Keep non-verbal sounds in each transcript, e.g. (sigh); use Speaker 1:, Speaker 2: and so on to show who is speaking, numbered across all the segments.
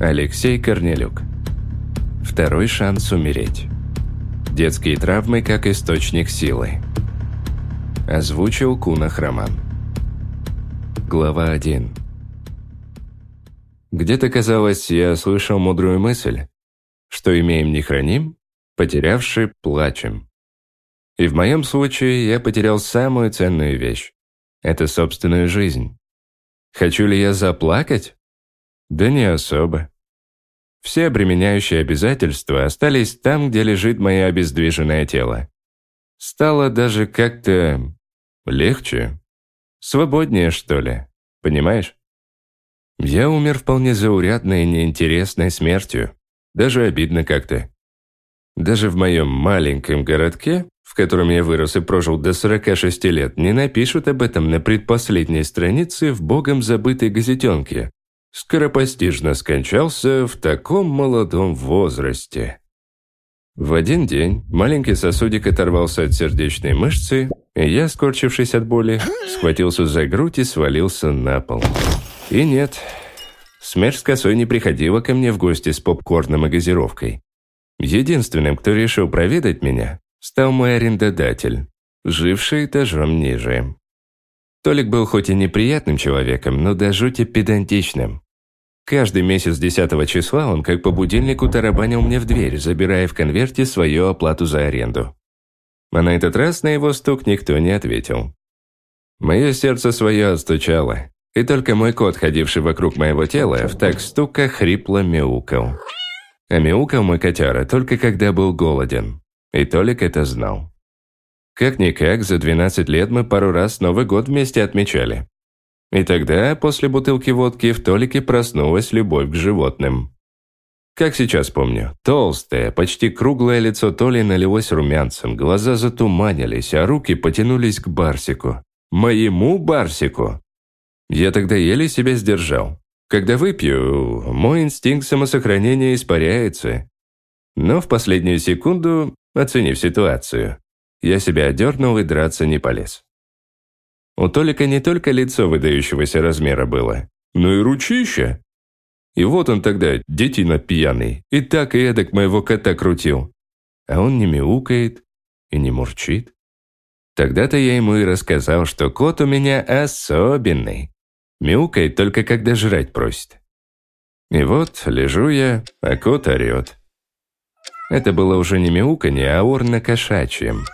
Speaker 1: Алексей Корнелюк. Второй шанс умереть. Детские травмы как источник силы. Озвучил Кунах Роман. Глава 1. Где-то, казалось, я слышал мудрую мысль, что имеем не храним, потерявши плачем. И в моем случае я потерял самую ценную вещь – это собственную жизнь. Хочу ли я заплакать? Да не особо. Все обременяющие обязательства остались там, где лежит мое обездвиженное тело. Стало даже как-то легче, свободнее, что ли, понимаешь? Я умер вполне заурядной и неинтересной смертью. Даже обидно как-то. Даже в моем маленьком городке, в котором я вырос и прожил до 46 лет, не напишут об этом на предпоследней странице в богом забытой газетенке. Скоропостижно скончался в таком молодом возрасте. В один день маленький сосудик оторвался от сердечной мышцы, и я, скорчившись от боли, схватился за грудь и свалился на пол. И нет, смерть с косой не приходила ко мне в гости с попкорном и газировкой. Единственным, кто решил проведать меня, стал мой арендодатель, живший этажом ниже. Толик был хоть и неприятным человеком, но до жути педантичным. Каждый месяц 10 числа он как по будильнику тарабанил мне в дверь, забирая в конверте свою оплату за аренду. А на этот раз на его стук никто не ответил. Мое сердце свое отстучало, и только мой кот, ходивший вокруг моего тела, в так стука хрипло мяукал. А мяукал мой котяра только когда был голоден. И Толик это знал. Как-никак, за 12 лет мы пару раз Новый год вместе отмечали. И тогда, после бутылки водки, в Толике проснулась любовь к животным. Как сейчас помню, толстое, почти круглое лицо Толи налилось румянцем, глаза затуманились, а руки потянулись к Барсику. Моему Барсику! Я тогда еле себя сдержал. Когда выпью, мой инстинкт самосохранения испаряется. Но в последнюю секунду, оценив ситуацию, я себя одернул и драться не полез. У Толика не только лицо выдающегося размера было, но и ручища. И вот он тогда, детина пьяный, и так и эдак моего кота крутил. А он не мяукает и не мурчит. Тогда-то я ему и рассказал, что кот у меня особенный. Мяукает только когда жрать просит. И вот лежу я, а кот орет. Это было уже не мяуканье, а ор на кошачьем.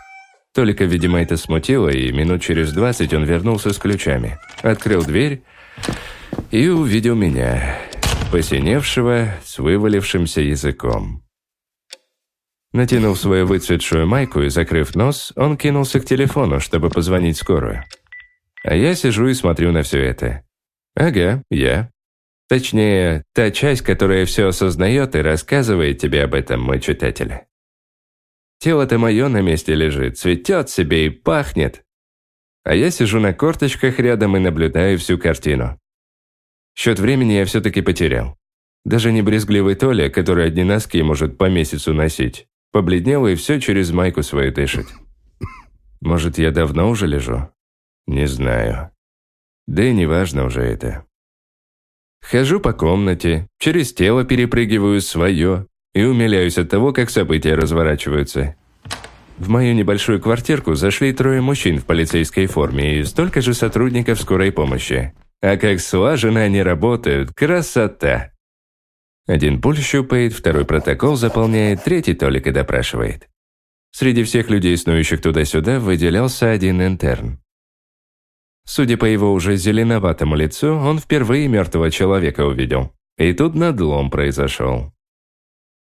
Speaker 1: Только, видимо, это смутило, и минут через двадцать он вернулся с ключами. Открыл дверь и увидел меня, посиневшего, с вывалившимся языком. Натянув свою выцветшую майку и закрыв нос, он кинулся к телефону, чтобы позвонить скорую. А я сижу и смотрю на все это. Ага, я. Точнее, та часть, которая все осознает и рассказывает тебе об этом, мой читатель. Тело-то мое на месте лежит, цветет себе и пахнет. А я сижу на корточках рядом и наблюдаю всю картину. Счет времени я все-таки потерял. Даже не брезгливый Толя, который одни носки может по месяцу носить, побледнел и все через майку свою дышит. Может, я давно уже лежу? Не знаю. Да и неважно уже это. Хожу по комнате, через тело перепрыгиваю свое, и умиляюсь от того, как события разворачиваются. В мою небольшую квартирку зашли трое мужчин в полицейской форме и столько же сотрудников скорой помощи. А как слаженно они работают, красота! Один пуль щупает, второй протокол заполняет, третий только допрашивает. Среди всех людей, снующих туда-сюда, выделялся один интерн. Судя по его уже зеленоватому лицу, он впервые мертвого человека увидел. И тут надлом произошел.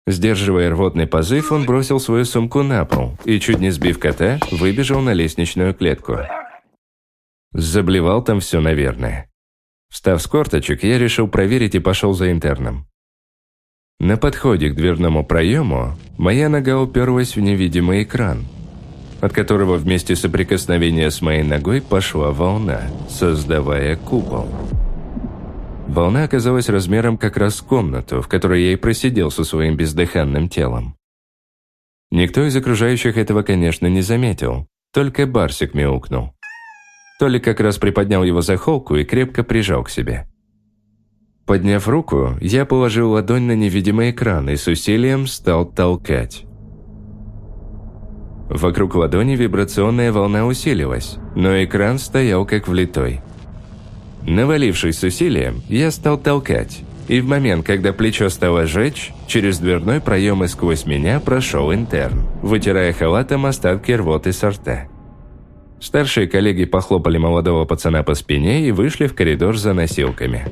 Speaker 1: Сдерживая рвотный позыв, он бросил свою сумку на пол и, чуть не сбив кота, выбежал на лестничную клетку. Заблевал там все, наверное. Встав с корточек, я решил проверить и пошел за интерном. На подходе к дверному проему моя нога уперлась в невидимый экран, от которого вместе соприкосновения с моей ногой пошла волна, создавая купол. Волна оказалась размером как раз комнату, в которой я и просидел со своим бездыханным телом. Никто из окружающих этого, конечно, не заметил, только Барсик мяукнул. Толик как раз приподнял его за холку и крепко прижал к себе. Подняв руку, я положил ладонь на невидимый экран и с усилием стал толкать. Вокруг ладони вибрационная волна усилилась, но экран стоял как влитой. Навалившись с усилием, я стал толкать, и в момент, когда плечо стало жечь, через дверной проем и сквозь меня прошел интерн, вытирая халатом остатки рвоты с рта. Старшие коллеги похлопали молодого пацана по спине и вышли в коридор за носилками.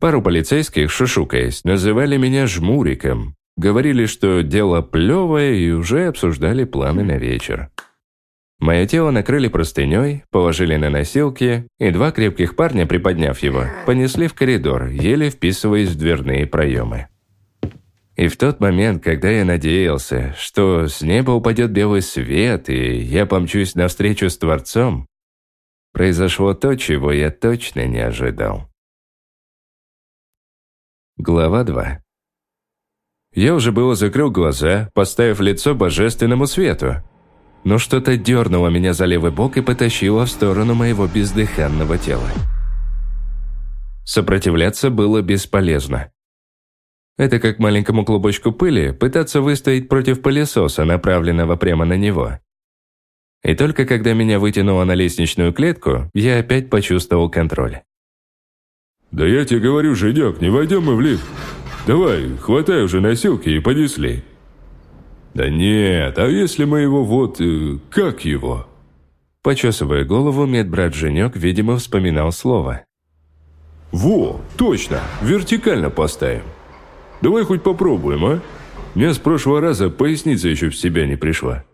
Speaker 1: Пару полицейских, шушукаясь, называли меня «жмуриком». Говорили, что дело плевое и уже обсуждали планы на вечер. Мое тело накрыли простыней, положили на носилки, и два крепких парня, приподняв его, понесли в коридор, еле вписываясь в дверные проемы. И в тот момент, когда я надеялся, что с неба упадет белый свет, и я помчусь навстречу с Творцом, произошло то, чего я точно не ожидал. Глава 2 Я уже было закрыл глаза, поставив лицо божественному свету. Но что-то дернуло меня за левый бок и потащило в сторону моего бездыханного тела. Сопротивляться было бесполезно. Это как маленькому клубочку пыли пытаться выстоять против пылесоса, направленного прямо на него. И только когда меня вытянуло на лестничную клетку, я опять почувствовал контроль.
Speaker 2: «Да я тебе говорю, Женек, не войдем мы в лифт. Давай, хватай уже носилки и понесли». «Да нет, а если мы его вот... Э, как его?»
Speaker 1: Почесывая голову, медбрат Женек, видимо, вспоминал слово.
Speaker 2: «Во, точно, вертикально поставим. Давай хоть попробуем, а? Мне с прошлого раза поясница еще в себя не пришла».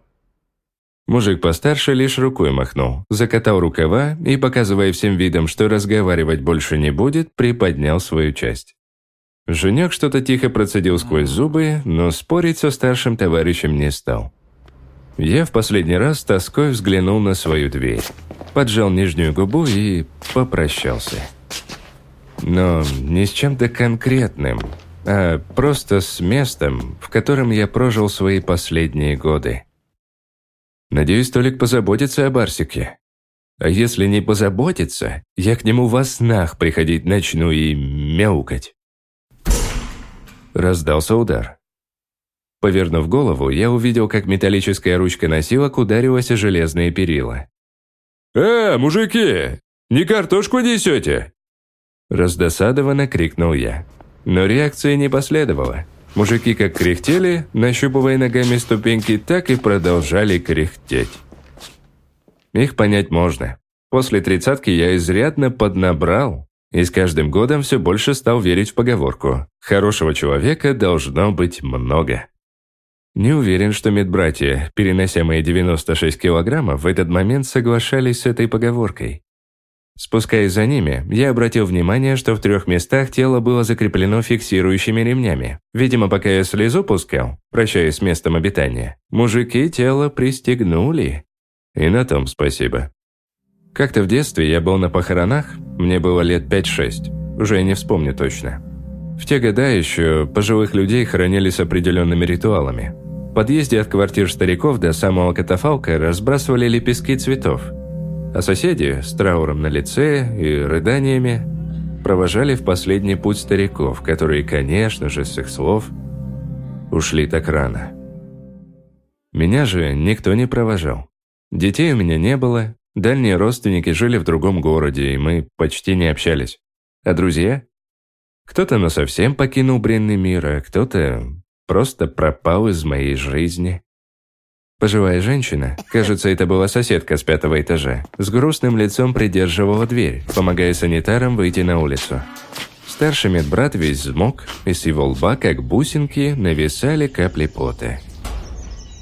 Speaker 1: Мужик постарше лишь рукой махнул, закатал рукава и, показывая всем видом, что разговаривать больше не будет, приподнял свою часть. Женек что-то тихо процедил сквозь зубы, но спорить со старшим товарищем не стал. Я в последний раз тоской взглянул на свою дверь, поджал нижнюю губу и попрощался. Но не с чем-то конкретным, а просто с местом, в котором я прожил свои последние годы. Надеюсь, Толик позаботится о Барсике. А если не позаботится, я к нему во снах приходить начну и мяукать. Раздался удар. Повернув голову, я увидел, как металлическая ручка носилок ударилась о железные перила.
Speaker 2: «Э, мужики, не картошку несете?»
Speaker 1: Раздосадованно крикнул я. Но реакции не последовало. Мужики как кряхтели, нащупывая ногами ступеньки, так и продолжали кряхтеть. Их понять можно. После тридцатки я изрядно поднабрал, и с каждым годом все больше стал верить в поговорку «хорошего человека должно быть много». Не уверен, что медбратья, перенося мои 96 килограммов, в этот момент соглашались с этой поговоркой. Спускаясь за ними, я обратил внимание, что в трех местах тело было закреплено фиксирующими ремнями. Видимо, пока я слезу пускал, прощаясь с местом обитания, мужики тело пристегнули. И на том спасибо. Как-то в детстве я был на похоронах, мне было лет 5-6, уже не вспомню точно. В те года еще пожилых людей хоронили с определенными ритуалами. В подъезде от квартир стариков до самого катафалка разбрасывали лепестки цветов – а соседи с трауром на лице и рыданиями провожали в последний путь стариков, которые, конечно же, с их слов, ушли так рано. Меня же никто не провожал. Детей у меня не было, дальние родственники жили в другом городе, и мы почти не общались. А друзья? Кто-то насовсем покинул бренный мир, а кто-то просто пропал из моей жизни. Пожилая женщина, кажется, это была соседка с пятого этажа, с грустным лицом придерживала дверь, помогая санитарам выйти на улицу. Старший медбрат весь взмок, и с его лба, как бусинки, нависали капли пота.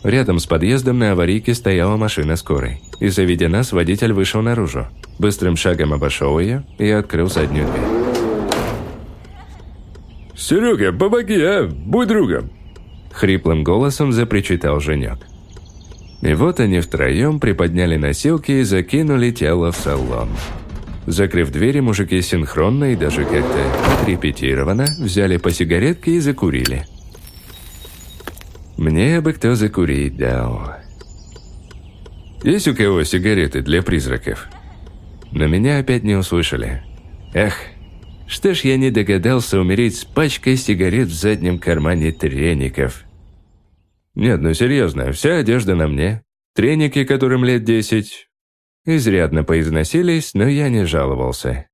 Speaker 1: Рядом с подъездом на аварийке стояла машина скорой. И, заведя нас, водитель вышел наружу. Быстрым шагом обошел ее и открыл заднюю дверь.
Speaker 2: «Серега, помоги, а! Будь другом!»
Speaker 1: Хриплым голосом запричитал Женек. И вот они втроем приподняли носилки и закинули тело в салон. Закрыв двери, мужики синхронно и даже как-то отрепетированно взяли по сигаретке и закурили. Мне бы кто закурить дал. Есть у кого сигареты для призраков? Но меня опять не услышали. Эх, Что ж я не догадался умереть с пачкой сигарет в заднем кармане треников? Нет, ну серьезно, вся одежда на мне. Треники, которым лет десять, изрядно поизносились, но я не жаловался.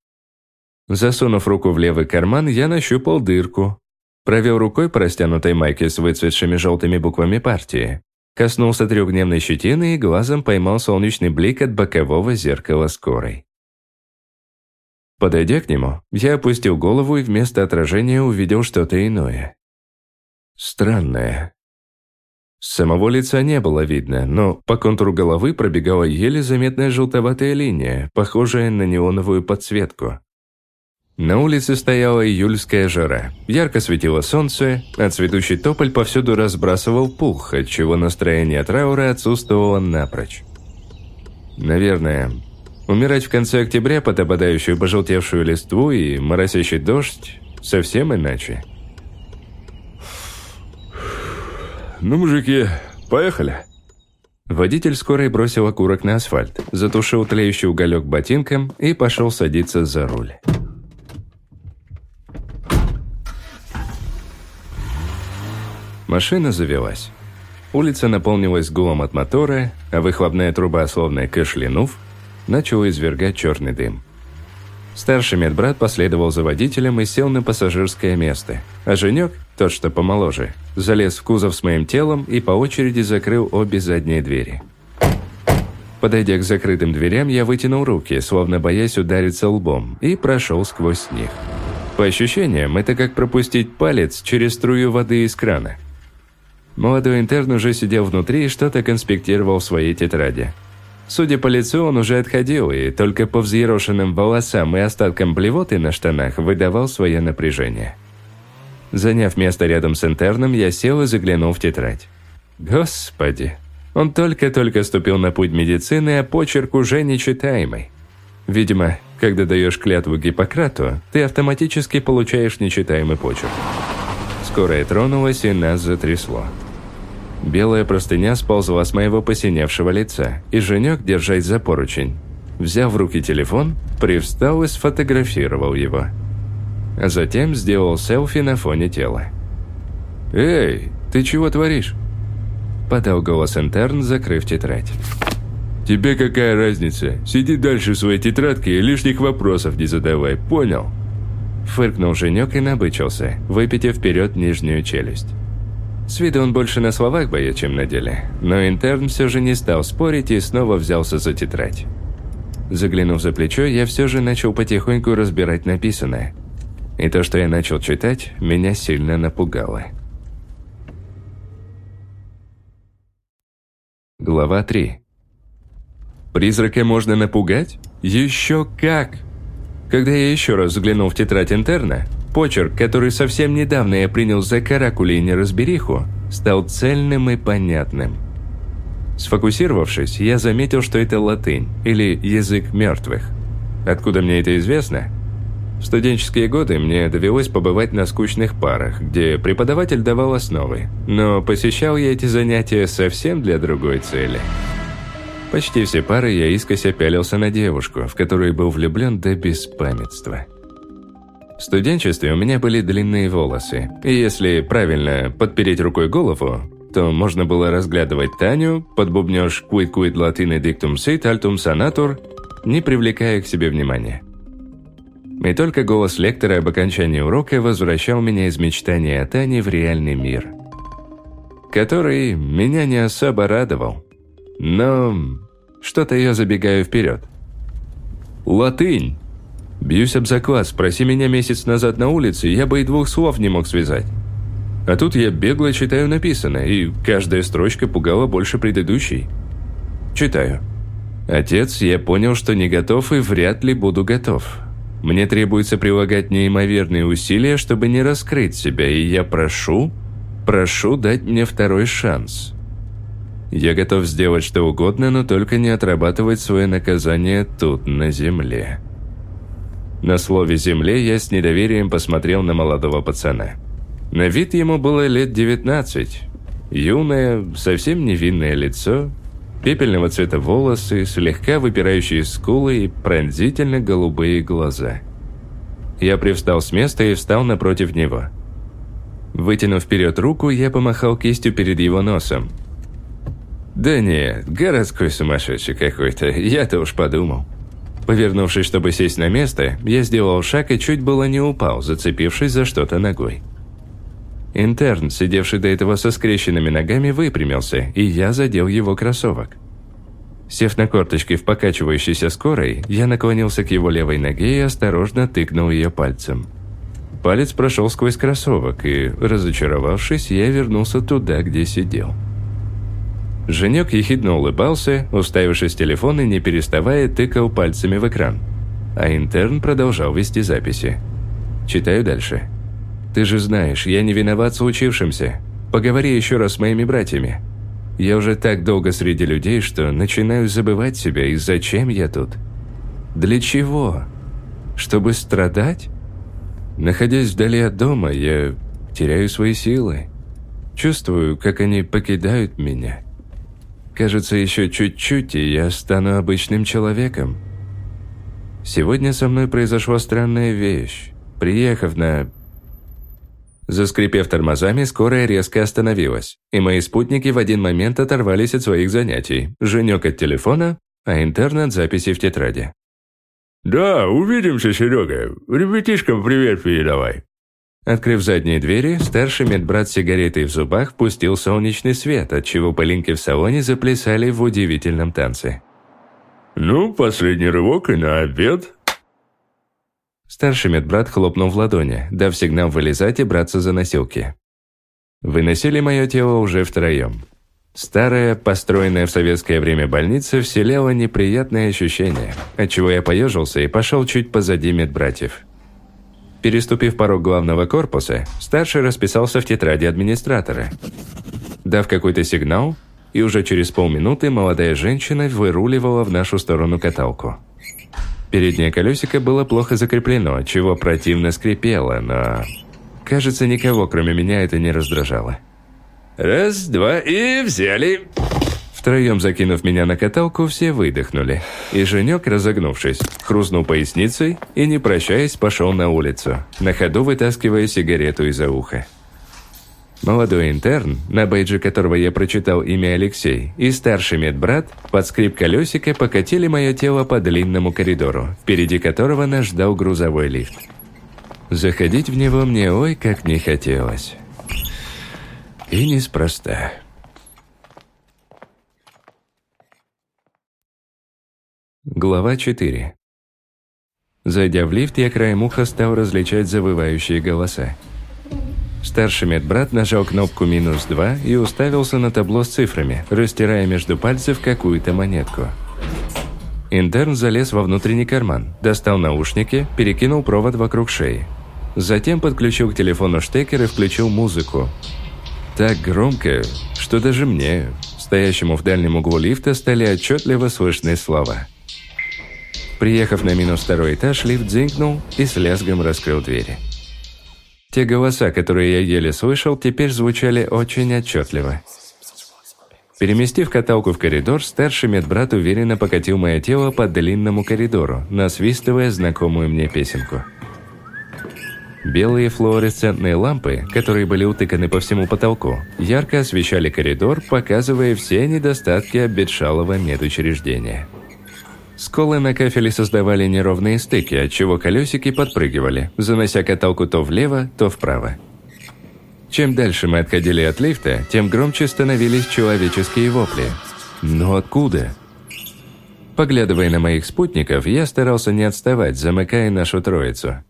Speaker 1: Засунув руку в левый карман, я нащупал дырку. Провел рукой по растянутой майке с выцветшими желтыми буквами партии. Коснулся трехдневной щетины и глазом поймал солнечный блик от бокового зеркала скорой. Подойдя к нему, я опустил голову и вместо отражения увидел что-то иное. Странное. Самого лица не было видно, но по контуру головы пробегала еле заметная желтоватая линия, похожая на неоновую подсветку. На улице стояла июльская жара. Ярко светило солнце, а цветущий тополь повсюду разбрасывал пух, отчего настроение траура отсутствовало напрочь. Наверное, Умирать в конце октября под опадающую пожелтевшую листву и моросящий дождь совсем иначе.
Speaker 2: «Ну, мужики, поехали!»
Speaker 1: Водитель скорой бросил окурок на асфальт, затушил тлеющий уголек ботинком и пошел садиться за руль. Машина завелась. Улица наполнилась гулом от мотора, а выхлопная труба, словно кашлянув, начал извергать черный дым. Старший медбрат последовал за водителем и сел на пассажирское место, а Женек, тот, что помоложе, залез в кузов с моим телом и по очереди закрыл обе задние двери. Подойдя к закрытым дверям, я вытянул руки, словно боясь удариться лбом, и прошел сквозь них. По ощущениям, это как пропустить палец через струю воды из крана. Молодой интерн уже сидел внутри и что-то конспектировал в своей тетради – Судя по лицу, он уже отходил, и только по взъерошенным волосам и остаткам блевоты на штанах выдавал свое напряжение. Заняв место рядом с интерном, я сел и заглянул в тетрадь. Господи, он только-только ступил на путь медицины, а почерк уже нечитаемый. Видимо, когда даешь клятву Гиппократу, ты автоматически получаешь нечитаемый почерк. Скорая тронулась, и нас затрясло. Белая простыня сползла с моего посиневшего лица, и Женек, держась за поручень, взяв в руки телефон, привстал и сфотографировал его. А затем сделал селфи на фоне тела. «Эй, ты чего творишь?» Подал голос интерн, закрыв тетрадь.
Speaker 2: «Тебе какая разница? Сиди дальше в своей тетрадке и лишних вопросов не задавай, понял?»
Speaker 1: Фыркнул Женек и набычился, выпитив вперед нижнюю челюсть. С виду он больше на словах боец, чем на деле. Но интерн все же не стал спорить и снова взялся за тетрадь. Заглянув за плечо, я все же начал потихоньку разбирать написанное. И то, что я начал читать, меня сильно напугало. Глава 3 Призрака можно напугать? Еще как! Когда я еще раз заглянул в тетрадь интерна, Почерк, который совсем недавно я принял за каракули и неразбериху, стал цельным и понятным. Сфокусировавшись, я заметил, что это латынь, или язык мертвых. Откуда мне это известно? В студенческие годы мне довелось побывать на скучных парах, где преподаватель давал основы, но посещал я эти занятия совсем для другой цели. Почти все пары я искося пялился на девушку, в которую был влюблен до беспамятства. В студенчестве у меня были длинные волосы, и если правильно подпереть рукой голову, то можно было разглядывать Таню под бубнёж «Quid quid latine dictum sit altum sanatur», не привлекая к себе внимания. И только голос лектора об окончании урока возвращал меня из мечтания о Тане в реальный мир, который меня не особо радовал. Но что-то я забегаю вперед. «Латынь!» Бьюсь об заклад, спроси меня месяц назад на улице, я бы и двух слов не мог связать. А тут я бегло читаю написанное, и каждая строчка пугала больше предыдущей. Читаю. Отец, я понял, что не готов и вряд ли буду готов. Мне требуется прилагать неимоверные усилия, чтобы не раскрыть себя, и я прошу, прошу дать мне второй шанс. Я готов сделать что угодно, но только не отрабатывать свое наказание тут, на земле. На слове «земле» я с недоверием посмотрел на молодого пацана. На вид ему было лет 19. Юное, совсем невинное лицо, пепельного цвета волосы, слегка выпирающие скулы и пронзительно голубые глаза. Я привстал с места и встал напротив него. Вытянув вперед руку, я помахал кистью перед его носом. «Да нет, городской сумасшедший какой-то, я-то уж подумал». Повернувшись, чтобы сесть на место, я сделал шаг и чуть было не упал, зацепившись за что-то ногой. Интерн, сидевший до этого со скрещенными ногами, выпрямился, и я задел его кроссовок. Сев на корточки в покачивающейся скорой, я наклонился к его левой ноге и осторожно тыкнул ее пальцем. Палец прошел сквозь кроссовок, и, разочаровавшись, я вернулся туда, где сидел. Женек ехидно улыбался, уставившись в телефон и не переставая тыкал пальцами в экран. А интерн продолжал вести записи. Читаю дальше. «Ты же знаешь, я не виноват в случившемся. Поговори еще раз с моими братьями. Я уже так долго среди людей, что начинаю забывать себя, и зачем я тут? Для чего? Чтобы страдать? Находясь вдали от дома, я теряю свои силы. Чувствую, как они покидают меня. Кажется, еще чуть-чуть, и я стану обычным человеком. Сегодня со мной произошла странная вещь. Приехав на Заскрипев тормозами, скорая резко остановилась, и мои спутники в один момент оторвались от своих занятий. Женек от телефона, а интернет записи в тетради.
Speaker 2: «Да, увидимся, Серега. Ребятишкам привет передавай».
Speaker 1: Открыв задние двери, старший медбрат с сигаретой в зубах пустил солнечный свет, отчего пылинки в салоне заплясали в удивительном танце.
Speaker 2: «Ну, последний рывок и на обед»,
Speaker 1: Старший медбрат хлопнул в ладони, дав сигнал вылезать и браться за носилки. Выносили мое тело уже втроем. Старая, построенная в советское время больница вселяла неприятные ощущения, отчего я поежился и пошел чуть позади медбратьев. Переступив порог главного корпуса, старший расписался в тетради администратора. Дав какой-то сигнал, и уже через полминуты молодая женщина выруливала в нашу сторону каталку. Переднее колесико было плохо закреплено, чего противно скрипело, но... Кажется, никого, кроме меня, это не раздражало.
Speaker 2: «Раз, два и взяли!»
Speaker 1: Втроем закинув меня на каталку, все выдохнули. И Женек, разогнувшись, хрустнул поясницей и, не прощаясь, пошел на улицу, на ходу вытаскивая сигарету из-за уха. Молодой интерн, на бейджи которого я прочитал имя Алексей, и старший медбрат под скрип колесика покатили мое тело по длинному коридору, впереди которого нас ждал грузовой лифт. Заходить в него мне ой как не хотелось. И неспроста. Глава 4 Зайдя в лифт, я краем уха стал различать завывающие голоса. Старший медбрат нажал кнопку «минус 2» и уставился на табло с цифрами, растирая между пальцев какую-то монетку. Интерн залез во внутренний карман, достал наушники, перекинул провод вокруг шеи. Затем подключил к телефону штекер и включил музыку. Так громко, что даже мне, стоящему в дальнем углу лифта, стали отчетливо слышны слова. Приехав на минус второй этаж, лифт зинкнул и с лязгом раскрыл двери. Те голоса, которые я еле слышал, теперь звучали очень отчетливо. Переместив каталку в коридор, старший медбрат уверенно покатил мое тело по длинному коридору, насвистывая знакомую мне песенку. Белые флуоресцентные лампы, которые были утыканы по всему потолку, ярко освещали коридор, показывая все недостатки обветшалого медучреждения. Сколы на кафеле создавали неровные стыки, отчего колесики подпрыгивали, занося каталку то влево, то вправо. Чем дальше мы отходили от лифта, тем громче становились человеческие вопли. Но откуда? Поглядывая на моих спутников, я старался не отставать, замыкая нашу троицу.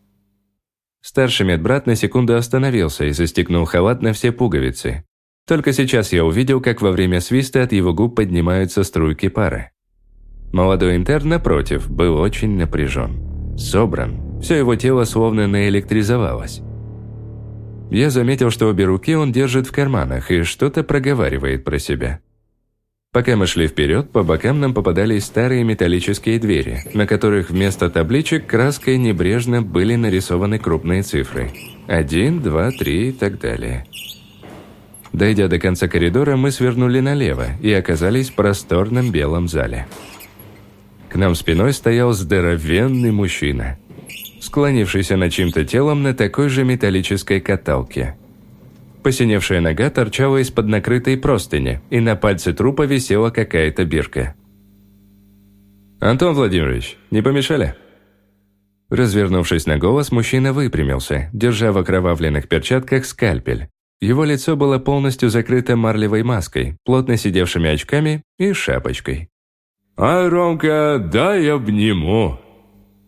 Speaker 1: Старший медбрат на секунду остановился и застегнул халат на все пуговицы. Только сейчас я увидел, как во время свиста от его губ поднимаются струйки пара. Молодой интерн, напротив, был очень напряжен. Собран. Все его тело словно наэлектризовалось. Я заметил, что обе руки он держит в карманах и что-то проговаривает про себя. Пока мы шли вперед, по бокам нам попадались старые металлические двери, на которых вместо табличек краской небрежно были нарисованы крупные цифры. Один, два, три и так далее. Дойдя до конца коридора, мы свернули налево и оказались в просторном белом зале. К нам спиной стоял здоровенный мужчина. склонившийся над чьим-то телом на такой же металлической каталке. Посиневшая нога торчала из-под накрытой простыни, и на пальце трупа висела какая-то бирка. «Антон Владимирович, не помешали?» Развернувшись на голос, мужчина выпрямился, держа в окровавленных перчатках скальпель. Его лицо было полностью закрыто марлевой маской, плотно сидевшими очками и шапочкой.
Speaker 2: «А, Ромка, дай обниму!»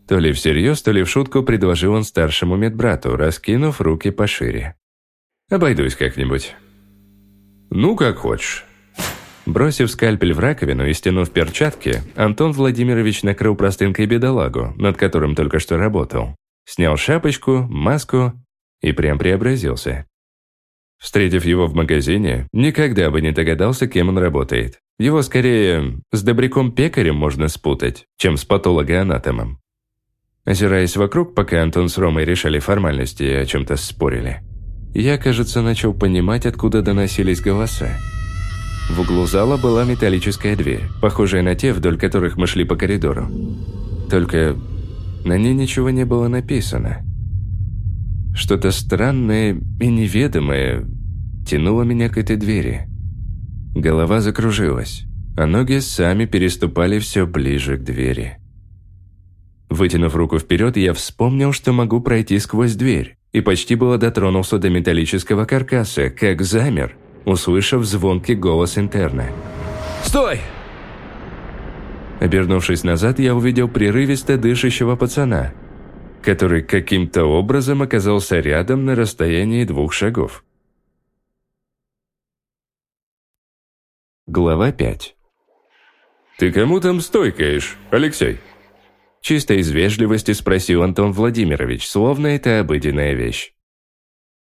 Speaker 1: То ли всерьез, то ли в шутку предложил он старшему медбрату, раскинув руки пошире. «Обойдусь как-нибудь».
Speaker 2: «Ну, как хочешь».
Speaker 1: Бросив скальпель в раковину и стянув перчатки, Антон Владимирович накрыл простынкой бедолагу, над которым только что работал. Снял шапочку, маску и прям преобразился. Встретив его в магазине, никогда бы не догадался, кем он работает. Его скорее с добряком-пекарем можно спутать, чем с патологоанатомом. Озираясь вокруг, пока Антон с Ромой решали формальности и о чем-то спорили, я, кажется, начал понимать, откуда доносились голоса. В углу зала была металлическая дверь, похожая на те, вдоль которых мы шли по коридору. Только на ней ничего не было написано. Что-то странное и неведомое тянуло меня к этой двери. Голова закружилась, а ноги сами переступали все ближе к двери. Вытянув руку вперед, я вспомнил, что могу пройти сквозь дверь, и почти было дотронулся до металлического каркаса, как замер, услышав звонкий голос интерна.
Speaker 3: «Стой!»
Speaker 1: Обернувшись назад, я увидел прерывисто дышащего пацана, который каким-то образом оказался рядом на расстоянии двух шагов. Глава 5
Speaker 2: «Ты кому там стойкаешь, Алексей?»
Speaker 1: Чисто из вежливости спросил Антон Владимирович, словно это обыденная вещь.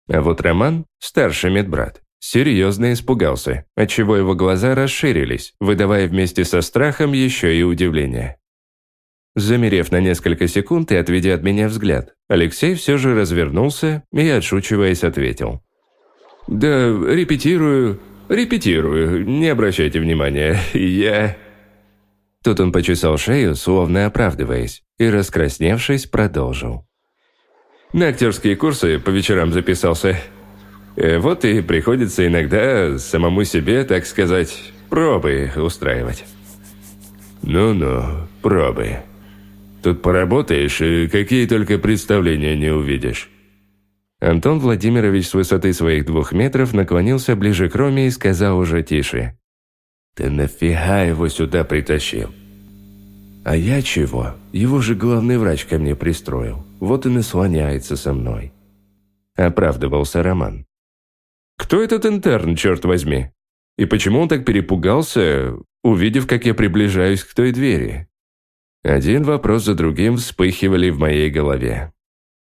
Speaker 1: А вот Роман, старший медбрат, серьезно испугался, отчего его глаза расширились, выдавая вместе со страхом еще и удивление. Замерев на несколько секунд и отведя от меня взгляд, Алексей все же развернулся и, отшучиваясь, ответил.
Speaker 2: «Да, репетирую, репетирую, не обращайте внимания, (laughs) я...»
Speaker 1: Тут он почесал шею, словно оправдываясь, и, раскрасневшись, продолжил.
Speaker 2: На актерские курсы по вечерам записался. Э, вот и приходится иногда самому себе, так сказать, пробы устраивать. Ну-ну, пробы. Тут поработаешь, и какие только представления не увидишь.
Speaker 1: Антон Владимирович с высоты своих двух метров наклонился ближе к Роме и сказал уже тише.
Speaker 3: «Ты нафига его сюда притащил?» «А я чего? Его же главный врач ко мне пристроил. Вот и наслоняется со мной».
Speaker 1: Оправдывался Роман.
Speaker 2: «Кто этот интерн, черт возьми? И почему он так перепугался, увидев, как я приближаюсь к той двери?»
Speaker 1: Один вопрос за другим вспыхивали в моей голове.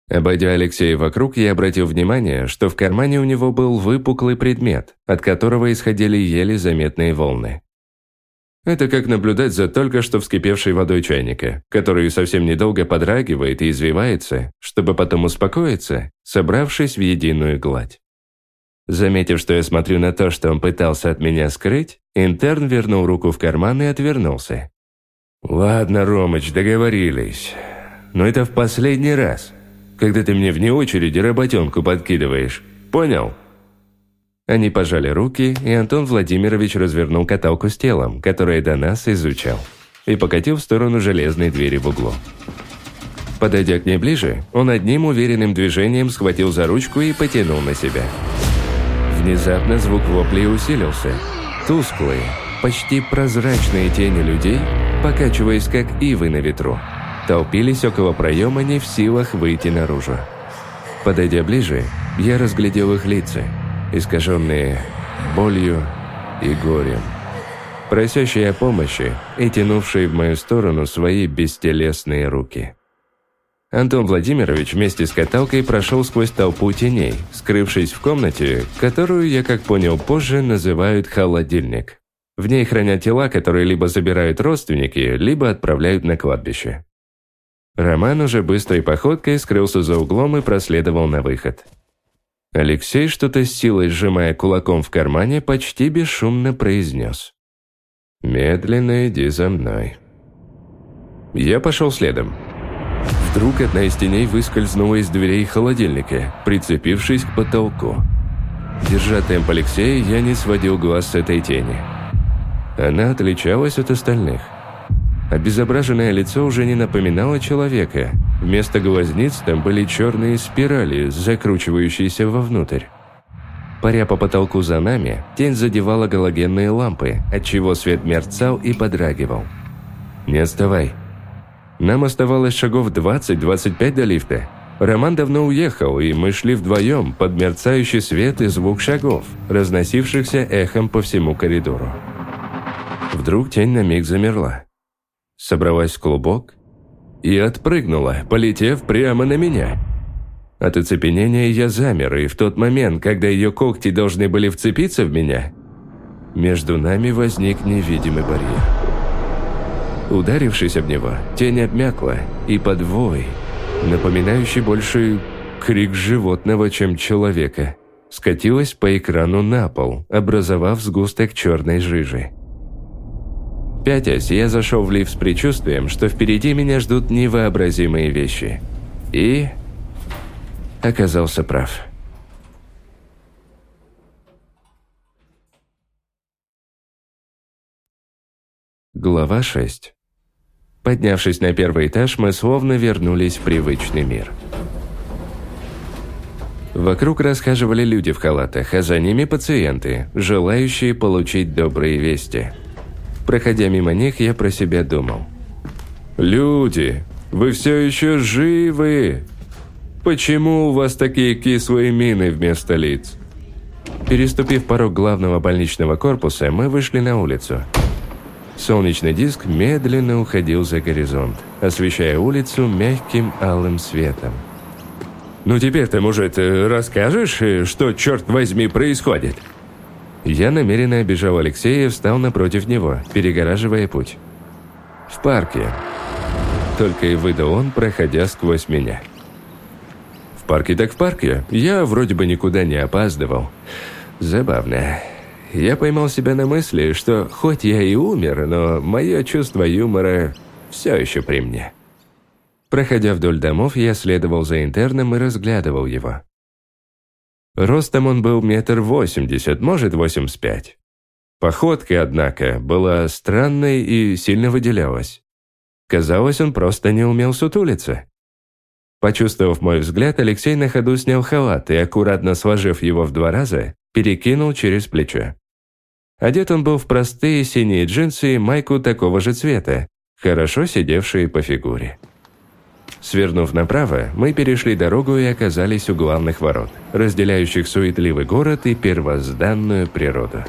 Speaker 1: Обойдя Алексея вокруг, я обратил внимание, что в кармане у него был выпуклый предмет, от которого исходили еле заметные волны. Это как наблюдать за только что вскипевшей водой чайника, который совсем недолго подрагивает и извивается, чтобы потом успокоиться, собравшись в единую гладь. Заметив, что я смотрю на то, что он пытался от меня скрыть, интерн вернул руку в карман и отвернулся.
Speaker 2: «Ладно, Ромыч, договорились. Но это в последний раз когда ты мне вне очереди работенку подкидываешь. Понял?»
Speaker 1: Они пожали руки, и Антон Владимирович развернул каталку с телом, которое до нас изучал, и покатил в сторону железной двери в углу. Подойдя к ней ближе, он одним уверенным движением схватил за ручку и потянул на себя. Внезапно звук воплей усилился. Тусклые, почти прозрачные тени людей, покачиваясь как ивы на ветру, толпились около проема, не в силах выйти наружу. Подойдя ближе, я разглядел их лица, искаженные болью и горем, просящие о помощи и тянувшие в мою сторону свои бестелесные руки. Антон Владимирович вместе с каталкой прошел сквозь толпу теней, скрывшись в комнате, которую, я как понял позже, называют «холодильник». В ней хранят тела, которые либо забирают родственники, либо отправляют на кладбище. Роман уже быстрой походкой скрылся за углом и проследовал на выход. Алексей, что-то с силой сжимая кулаком в кармане, почти бесшумно произнес. «Медленно иди за мной». Я пошел следом. Вдруг одна из теней выскользнула из дверей холодильника, прицепившись к потолку. Держа темп Алексея, я не сводил глаз с этой тени. Она отличалась от остальных. Обезображенное лицо уже не напоминало человека. Вместо глазниц там были черные спирали, закручивающиеся вовнутрь. Паря по потолку за нами, тень задевала галогенные лампы, отчего свет мерцал и подрагивал. «Не отставай!» Нам оставалось шагов 20-25 до лифта. Роман давно уехал, и мы шли вдвоем под мерцающий свет и звук шагов, разносившихся эхом по всему коридору. Вдруг тень на миг замерла. Собралась в клубок и отпрыгнула, полетев прямо на меня. От оцепенения я замер, и в тот момент, когда ее когти должны были вцепиться в меня, между нами возник невидимый барьер. Ударившись об него, тень обмякла, и подвой, напоминающий больше крик животного, чем человека, скатилась по экрану на пол, образовав сгусток черной жижи. Пятясь, я зашел в лифт с предчувствием, что впереди меня ждут невообразимые вещи. И оказался прав. Глава 6 Поднявшись на первый этаж, мы словно вернулись в привычный мир. Вокруг расхаживали люди в халатах, а за ними пациенты, желающие получить добрые вести. Проходя мимо них, я про себя думал. «Люди, вы все еще живы!» «Почему у вас такие кислые мины вместо лиц?» Переступив порог главного больничного корпуса, мы вышли на улицу. Солнечный диск медленно уходил за горизонт, освещая улицу мягким алым светом. «Ну теперь ты, может, расскажешь, что, черт возьми, происходит?» Я намеренно обижал Алексея и встал напротив него, перегораживая путь. «В парке», — только и выдал он, проходя сквозь меня парке так в парке. Я вроде бы никуда не опаздывал. Забавно. Я поймал себя на мысли, что хоть я и умер, но мое чувство юмора все еще при мне. Проходя вдоль домов, я следовал за интерном и разглядывал его. Ростом он был метр восемьдесят, может, восемьдесят пять. Походка, однако, была странной и сильно выделялась. Казалось, он просто не умел сутулиться. Почувствовав мой взгляд, Алексей на ходу снял халат и, аккуратно сложив его в два раза, перекинул через плечо. Одет он был в простые синие джинсы и майку такого же цвета, хорошо сидевшие по фигуре. Свернув направо, мы перешли дорогу и оказались у главных ворот, разделяющих суетливый город и первозданную природу.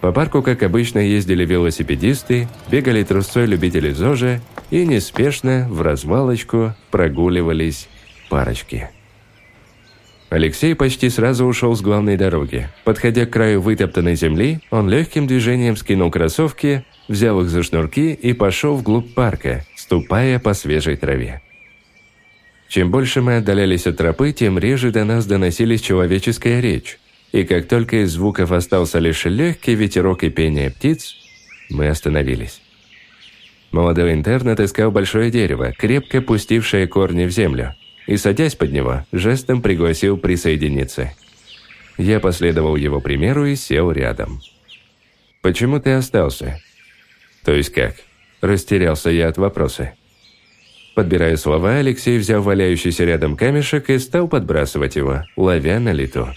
Speaker 1: По парку, как обычно, ездили велосипедисты, бегали трусцой любители ЗОЖа и неспешно, в развалочку, прогуливались парочки. Алексей почти сразу ушел с главной дороги. Подходя к краю вытоптанной земли, он легким движением скинул кроссовки, взял их за шнурки и пошел вглубь парка, ступая по свежей траве. Чем больше мы отдалялись от тропы, тем реже до нас доносились человеческая речь, и как только из звуков остался лишь легкий ветерок и пение птиц, мы остановились. Молодой интерн отыскал большое дерево, крепко пустившее корни в землю, и, садясь под него, жестом пригласил присоединиться. Я последовал его примеру и сел рядом. «Почему ты остался?» «То есть как?» Растерялся я от вопроса. Подбирая слова, Алексей взял валяющийся рядом камешек и стал подбрасывать его, ловя на лету.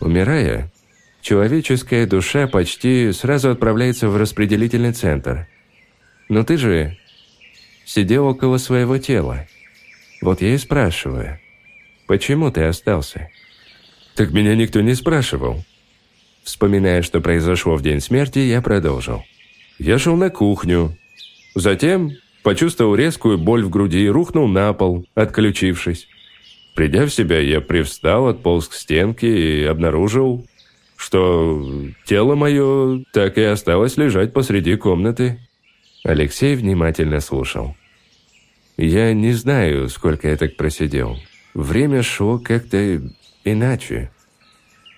Speaker 1: Умирая, человеческая душа почти сразу отправляется в распределительный центр. Но ты же сидел около своего тела. Вот я и спрашиваю, почему ты остался? Так меня никто не спрашивал. Вспоминая, что произошло в день смерти, я продолжил. Я шел на кухню. Затем почувствовал резкую боль в груди и рухнул на пол, отключившись. Придя в себя, я привстал, отполз к стенке и обнаружил, что тело мое так и осталось лежать посреди комнаты. Алексей внимательно слушал. Я не знаю, сколько я так просидел. Время шло как-то иначе.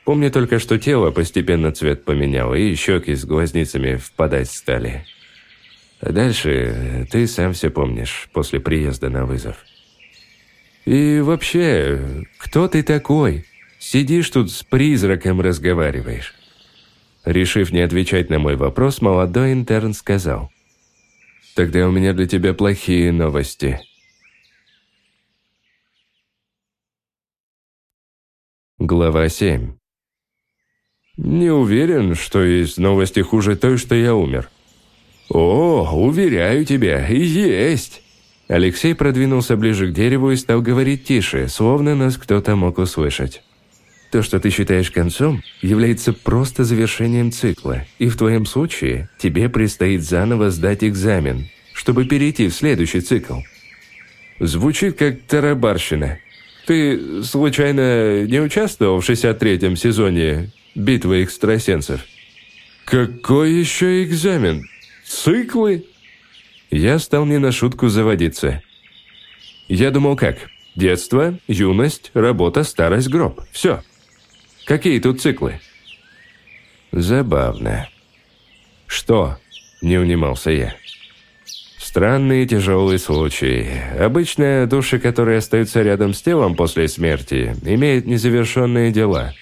Speaker 1: Помню только, что тело постепенно цвет поменяло, и щеки с глазницами впадать стали. Дальше ты сам все помнишь после приезда на вызов.
Speaker 4: И вообще, кто ты такой? Сидишь тут с призраком разговариваешь.
Speaker 1: Решив не отвечать на мой вопрос, молодой интерн сказал. «Тогда у меня для тебя плохие новости». Глава 7
Speaker 4: «Не уверен, что есть новости хуже той, что я умер». «О, уверяю тебя, есть!»
Speaker 1: Алексей продвинулся ближе к дереву и стал говорить тише, словно нас кто-то мог услышать. То, что ты считаешь концом, является просто завершением цикла, и в твоем случае тебе предстоит заново сдать экзамен, чтобы перейти в следующий цикл.
Speaker 4: Звучит как тарабарщина. Ты, случайно, не участвовал в 63-м сезоне «Битвы экстрасенсов»? Какой еще экзамен? Циклы? Я стал не на шутку заводиться. Я думал как? Детство, юность, работа, старость, гроб. Все. Какие тут циклы?
Speaker 1: Забавно.
Speaker 4: Что? Не унимался я.
Speaker 1: Странные тяжелые случаи. Обычно души, которые остаются рядом с телом после смерти, имеют незавершенные дела.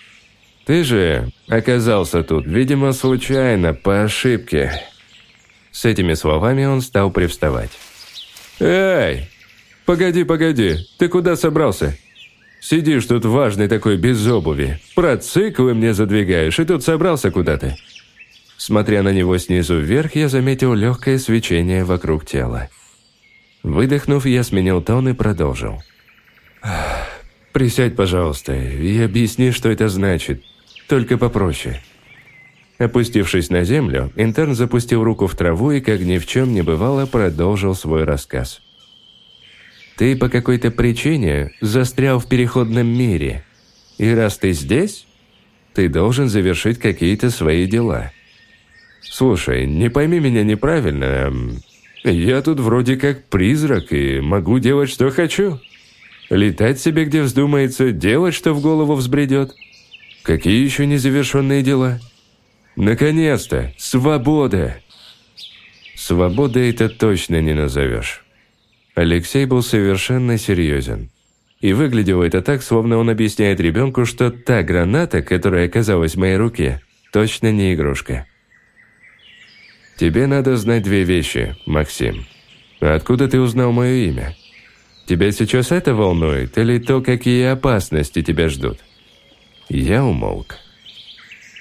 Speaker 1: Ты же оказался тут, видимо, случайно, по ошибке. С этими словами он стал привставать.
Speaker 4: «Эй! Погоди, погоди, ты куда собрался?» Сидишь тут важный такой без обуви. Про циклы мне задвигаешь, и тут собрался куда-то».
Speaker 1: Смотря на него снизу вверх, я заметил легкое свечение вокруг тела. Выдохнув, я сменил тон и продолжил. «Присядь, пожалуйста, и объясни, что это значит. Только попроще». Опустившись на землю, интерн запустил руку в траву и, как ни в чем не бывало, продолжил свой рассказ. Ты по какой-то причине застрял в переходном мире. И раз ты здесь, ты должен завершить какие-то свои дела. Слушай, не пойми меня неправильно. Я тут вроде как призрак и могу делать, что хочу. Летать себе, где вздумается, делать, что в голову взбредет. Какие еще незавершенные дела? Наконец-то! Свобода! Свобода это точно не назовешь. Алексей был совершенно серьезен. И выглядело это так, словно он объясняет ребенку, что та граната, которая оказалась в моей руке, точно не игрушка. «Тебе надо знать две вещи, Максим. Откуда ты узнал мое имя? Тебя сейчас это волнует, или то, какие опасности тебя ждут?» Я умолк.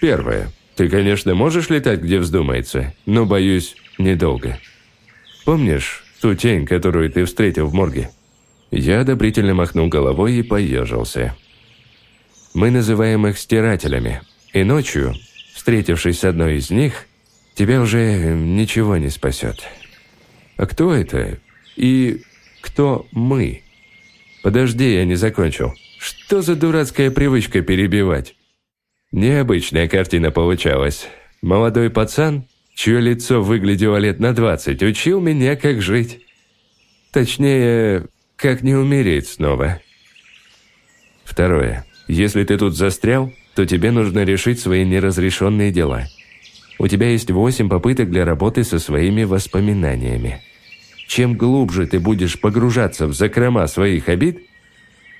Speaker 1: «Первое. Ты, конечно, можешь летать, где вздумается, но, боюсь, недолго. Помнишь, Ту тень, которую ты встретил в морге». Я одобрительно махнул головой и поежился. «Мы называем их стирателями. И ночью, встретившись с одной из них, тебя уже ничего не спасет. А кто это? И кто мы?» «Подожди, я не закончил. Что за дурацкая привычка перебивать?» Необычная картина получалась. Молодой пацан чье лицо выглядело лет на двадцать, учил меня, как жить. Точнее, как не умереть снова. Второе. Если ты тут застрял, то тебе нужно решить свои неразрешенные дела. У тебя есть восемь попыток для работы со своими воспоминаниями. Чем глубже ты будешь погружаться в закрома своих обид,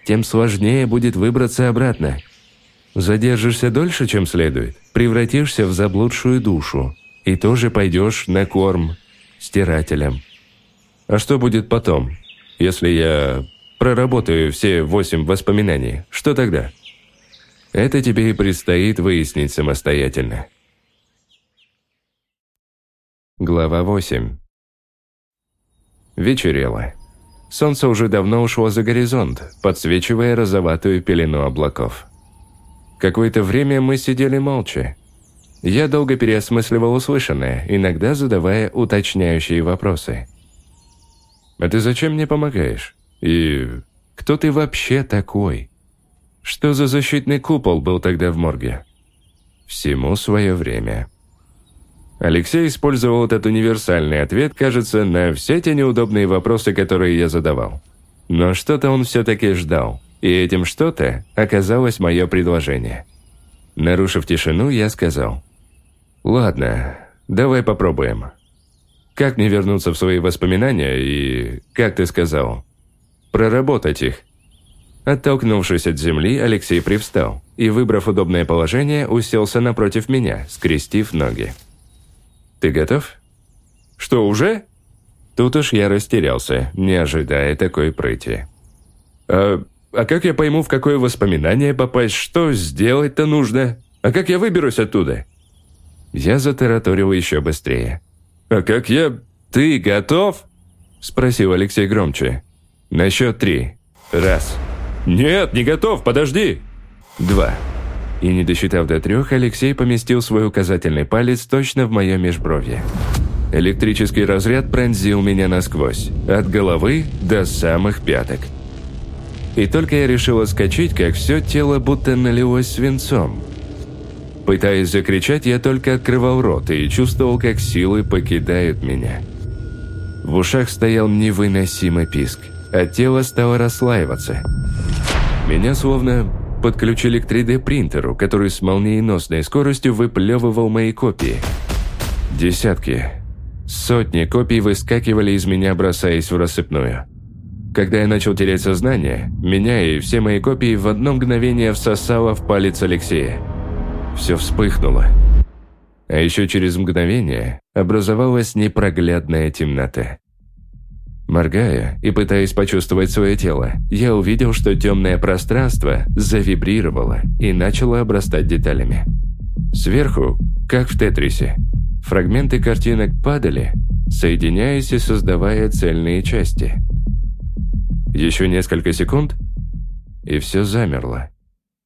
Speaker 1: тем сложнее будет выбраться обратно. Задержишься дольше, чем следует, превратишься в заблудшую душу, и тоже пойдешь на корм стирателям. А что будет потом, если я проработаю все восемь воспоминаний? Что тогда? Это тебе и предстоит выяснить самостоятельно. Глава 8 Вечерело. Солнце уже давно ушло за горизонт, подсвечивая розоватую пелену облаков. Какое-то время мы сидели молча, я долго переосмысливал услышанное, иногда задавая уточняющие вопросы. «А ты зачем мне помогаешь? И кто ты вообще такой? Что за защитный купол был тогда в морге?» «Всему свое время». Алексей использовал этот универсальный ответ, кажется, на все те неудобные вопросы, которые я задавал. Но что-то он все-таки ждал, и этим что-то оказалось мое предложение. Нарушив тишину, я сказал – «Ладно, давай попробуем. Как мне вернуться в свои воспоминания и, как ты сказал, проработать их?» Оттолкнувшись от земли, Алексей привстал и, выбрав удобное положение, уселся напротив меня, скрестив ноги. «Ты готов?» «Что, уже?» Тут уж я растерялся, не ожидая такой прыти. «А, а как я пойму, в какое воспоминание попасть? Что сделать-то нужно? А как я выберусь оттуда?» Я затараторил еще быстрее. «А как я... Ты готов?» Спросил Алексей громче. «На счет три. Раз». «Нет, не готов, подожди!» «Два». И не досчитав до трех, Алексей поместил свой указательный палец точно в мое межбровье. Электрический разряд пронзил меня насквозь, от головы до самых пяток. И только я решил отскочить, как все тело будто налилось свинцом. Пытаясь закричать, я только открывал рот и чувствовал, как силы покидают меня. В ушах стоял невыносимый писк, а тело стало расслаиваться. Меня словно подключили к 3D-принтеру, который с молниеносной скоростью выплевывал мои копии. Десятки, Сотни копий выскакивали из меня, бросаясь в рассыпную. Когда я начал терять сознание, меня и все мои копии в одно мгновение всосало в палец Алексея. Все вспыхнуло. А еще через мгновение образовалась непроглядная темнота. Моргая и пытаясь почувствовать свое тело, я увидел, что темное пространство завибрировало и начало обрастать деталями. Сверху, как в Тетрисе, Фрагменты картинок падали, соединяясь и создавая цельные части. Еще несколько секунд, и все замерло.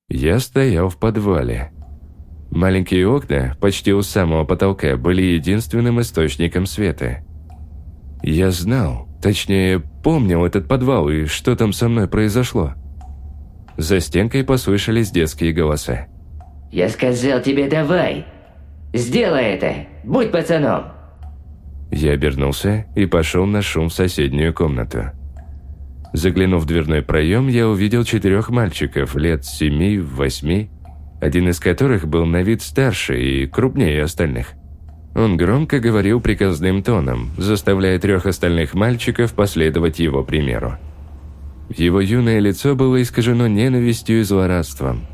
Speaker 1: Я стоял в подвале. Маленькие окна, почти у самого потолка, были единственным источником света. Я знал, точнее, помнил этот подвал и что там со мной произошло. За стенкой послышались детские голоса.
Speaker 5: «Я сказал тебе давай! Сделай это! Будь пацаном!»
Speaker 1: Я обернулся и пошел на шум в соседнюю комнату. Заглянув в дверной проем, я увидел четырех мальчиков лет семи-восьми, один из которых был на вид старше и крупнее остальных. Он громко говорил приказным тоном, заставляя трех остальных мальчиков последовать его примеру. Его юное лицо было искажено ненавистью и злорадством.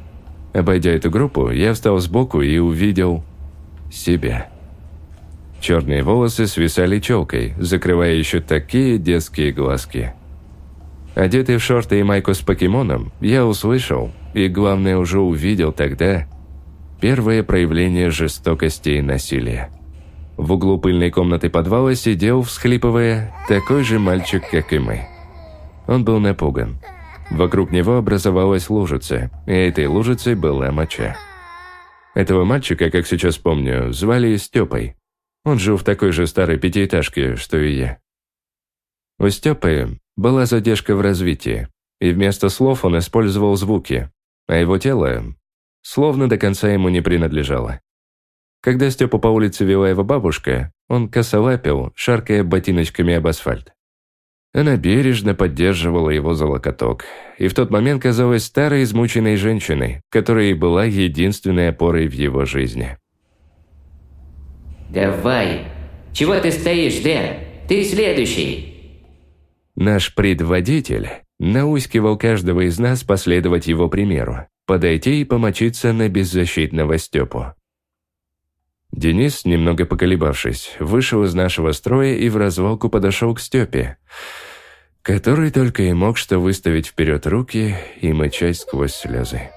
Speaker 1: Обойдя эту группу, я встал сбоку и увидел себя. Черные волосы свисали челкой, закрывая еще такие детские глазки. Одетый в шорты и майку с покемоном, я услышал, и главное уже увидел тогда, первое проявление жестокости и насилия. В углу пыльной комнаты подвала сидел, всхлипывая, такой же мальчик, как и мы. Он был напуган. Вокруг него образовалась лужица, и этой лужицей была моча. Этого мальчика, как сейчас помню, звали Степой. Он жил в такой же старой пятиэтажке, что и я. У Степы была задержка в развитии, и вместо слов он использовал звуки, а его тело словно до конца ему не принадлежало. Когда Степу по улице вела его бабушка, он косолапил, шаркая ботиночками об асфальт. Она бережно поддерживала его за локоток, и в тот момент казалась старой измученной женщиной, которая и была единственной опорой в его жизни.
Speaker 5: «Давай! Чего ты стоишь, Дэн? Ты следующий!»
Speaker 1: Наш предводитель наускивал каждого из нас последовать его примеру, подойти и помочиться на беззащитного Степу. Денис, немного поколебавшись, вышел из нашего строя и в развалку подошел к Степе, который только и мог что выставить вперед руки и мычать сквозь слезы.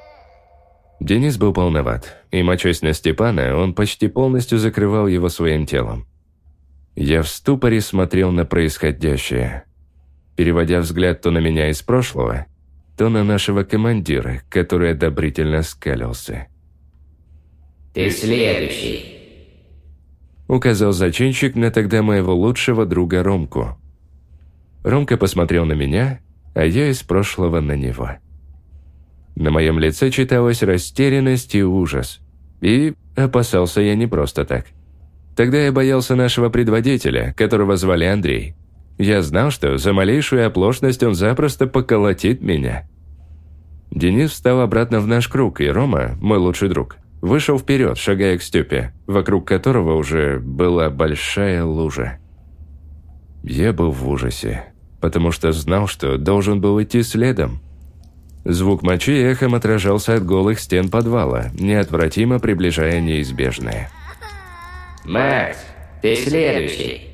Speaker 1: Денис был полноват, и мочась на Степана, он почти полностью закрывал его своим телом. Я в ступоре смотрел на происходящее, переводя взгляд то на меня из прошлого, то на нашего командира, который одобрительно скалился.
Speaker 5: «Ты следующий»,
Speaker 1: указал зачинщик на тогда моего лучшего друга Ромку. Ромка посмотрел на меня, а я из прошлого на него. На моем лице читалась растерянность и ужас. И опасался я не просто так. Тогда я боялся нашего предводителя, которого звали Андрей. Я знал, что за малейшую оплошность он запросто поколотит меня. Денис встал обратно в наш круг, и Рома, мой лучший друг, Вышел вперед, шагая к Степе, вокруг которого уже была большая лужа. Я был в ужасе, потому что знал, что должен был идти следом. Звук мочи эхом отражался от голых стен подвала, неотвратимо приближая неизбежное.
Speaker 5: «Макс, ты следующий!»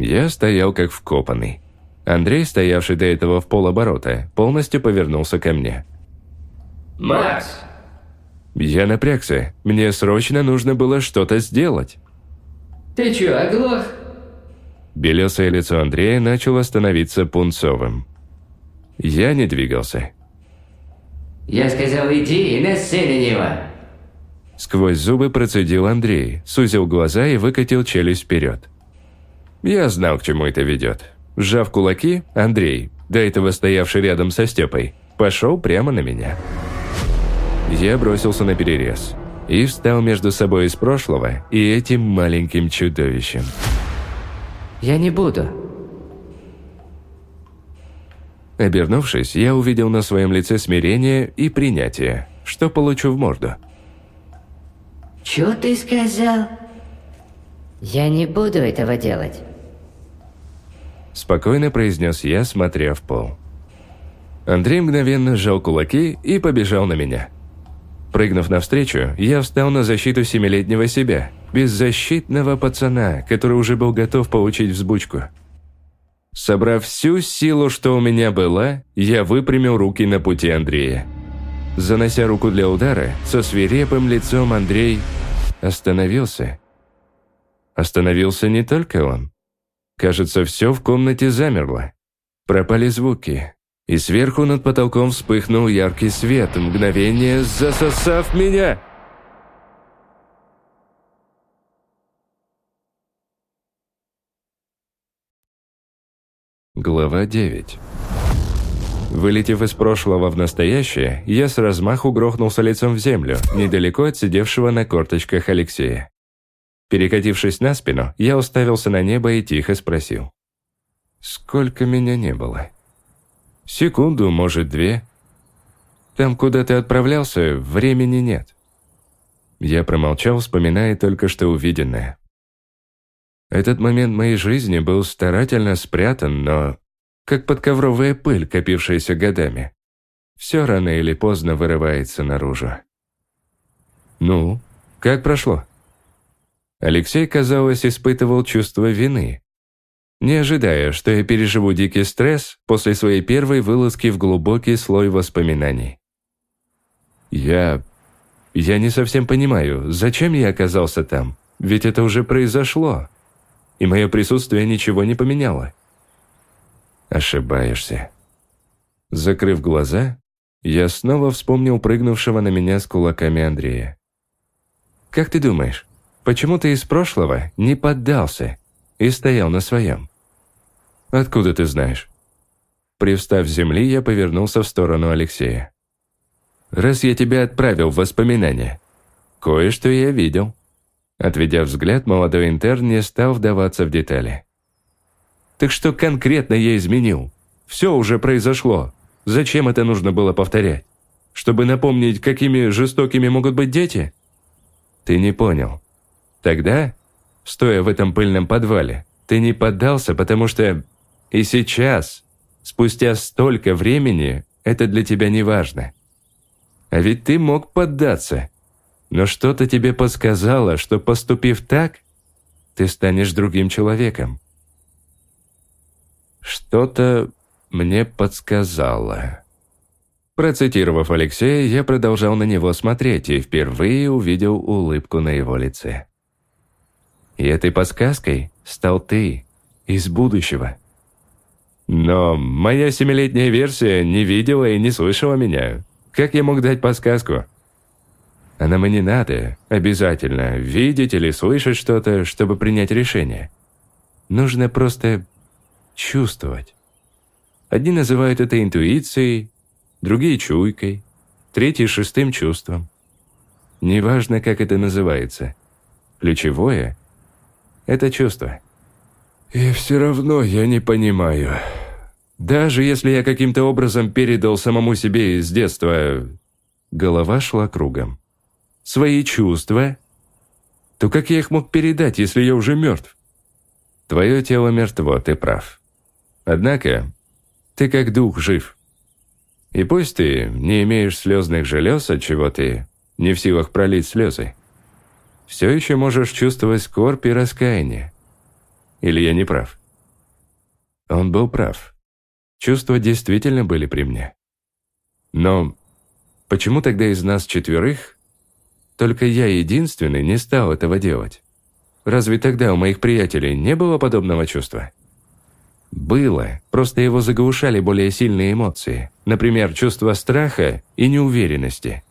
Speaker 1: Я стоял как вкопанный. Андрей, стоявший до этого в полоборота, полностью повернулся ко мне.
Speaker 5: «Макс!»
Speaker 1: Я напрягся. Мне срочно нужно было что-то сделать.
Speaker 5: «Ты чё, оглох?»
Speaker 1: Белесое лицо Андрея начало становиться пунцовым. Я не двигался.
Speaker 5: «Я сказал, иди и нассы на него!»
Speaker 1: Сквозь зубы процедил Андрей, сузил глаза и выкатил челюсть вперед. Я знал, к чему это ведет. Сжав кулаки, Андрей, до этого стоявший рядом со Степой, пошел прямо на меня. Я бросился на перерез и встал между собой из прошлого и этим маленьким чудовищем.
Speaker 5: «Я не буду!»
Speaker 1: Обернувшись, я увидел на своем лице смирение и принятие, что получу в морду.
Speaker 6: Чё ты сказал? Я не буду этого делать.
Speaker 1: Спокойно произнес я, смотря в пол. Андрей мгновенно сжал кулаки и побежал на меня. Прыгнув навстречу, я встал на защиту семилетнего себя, беззащитного пацана, который уже был готов получить взбучку. Собрав всю силу, что у меня была, я выпрямил руки на пути Андрея. Занося руку для удара, со свирепым лицом Андрей остановился. Остановился не только он. Кажется, все в комнате замерло. Пропали звуки. И сверху над потолком вспыхнул яркий свет, мгновение засосав меня. Глава 9 Вылетев из прошлого в настоящее, я с размаху грохнулся лицом в землю, недалеко от сидевшего на корточках Алексея. Перекатившись на спину, я уставился на небо и тихо спросил. «Сколько меня не было?» «Секунду, может, две. Там, куда ты отправлялся, времени нет». Я промолчал, вспоминая только что увиденное. Этот момент моей жизни был старательно спрятан, но как подковровая пыль, копившаяся годами. Все рано или поздно вырывается наружу. «Ну, как прошло?» Алексей, казалось, испытывал чувство вины. Не ожидая, что я переживу дикий стресс после своей первой вылазки в глубокий слой воспоминаний. «Я... я не совсем понимаю, зачем я оказался там? Ведь это уже произошло, и мое присутствие ничего не поменяло». Ошибаешься. Закрыв глаза, я снова вспомнил прыгнувшего на меня с кулаками Андрея. «Как ты думаешь, почему ты из прошлого не поддался и стоял на своем?» «Откуда ты знаешь?» Привстав с земли, я повернулся в сторону Алексея. «Раз я тебя отправил в воспоминания, кое-что я видел». Отведя взгляд, молодой интерн не стал вдаваться в детали. Так что конкретно я изменил? Все уже произошло. Зачем это нужно было повторять? Чтобы напомнить, какими жестокими могут быть дети? Ты не понял. Тогда, стоя в этом пыльном подвале, ты не поддался, потому что и сейчас, спустя столько времени, это для тебя не важно. А ведь ты мог поддаться. Но что-то тебе подсказало, что поступив так, ты станешь другим человеком. Что-то мне подсказало. Процитировав Алексея, я продолжал на него смотреть и впервые увидел улыбку на его лице. И этой подсказкой стал ты из будущего. Но моя семилетняя версия не видела и не слышала меня. Как я мог дать подсказку? А нам не надо обязательно видеть или слышать что-то, чтобы принять решение. Нужно просто чувствовать. Одни называют это интуицией, другие – чуйкой, третьи – шестым чувством. Неважно, как это называется. Ключевое – это чувство. И все равно я не понимаю. Даже если я каким-то образом передал самому себе из детства... Голова шла кругом. Свои чувства? То как я их мог передать, если я уже мертв? Твое тело мертво, ты прав. Однако, ты как дух жив. И пусть ты не имеешь слезных желез, от чего ты не в силах пролить слезы, все еще можешь чувствовать скорбь и раскаяние. Или я не прав? Он был прав. Чувства действительно были при мне. Но почему тогда из нас четверых только я единственный не стал этого делать? Разве тогда у моих приятелей не было подобного чувства? Было, просто его заглушали более сильные эмоции. Например, чувство страха и неуверенности.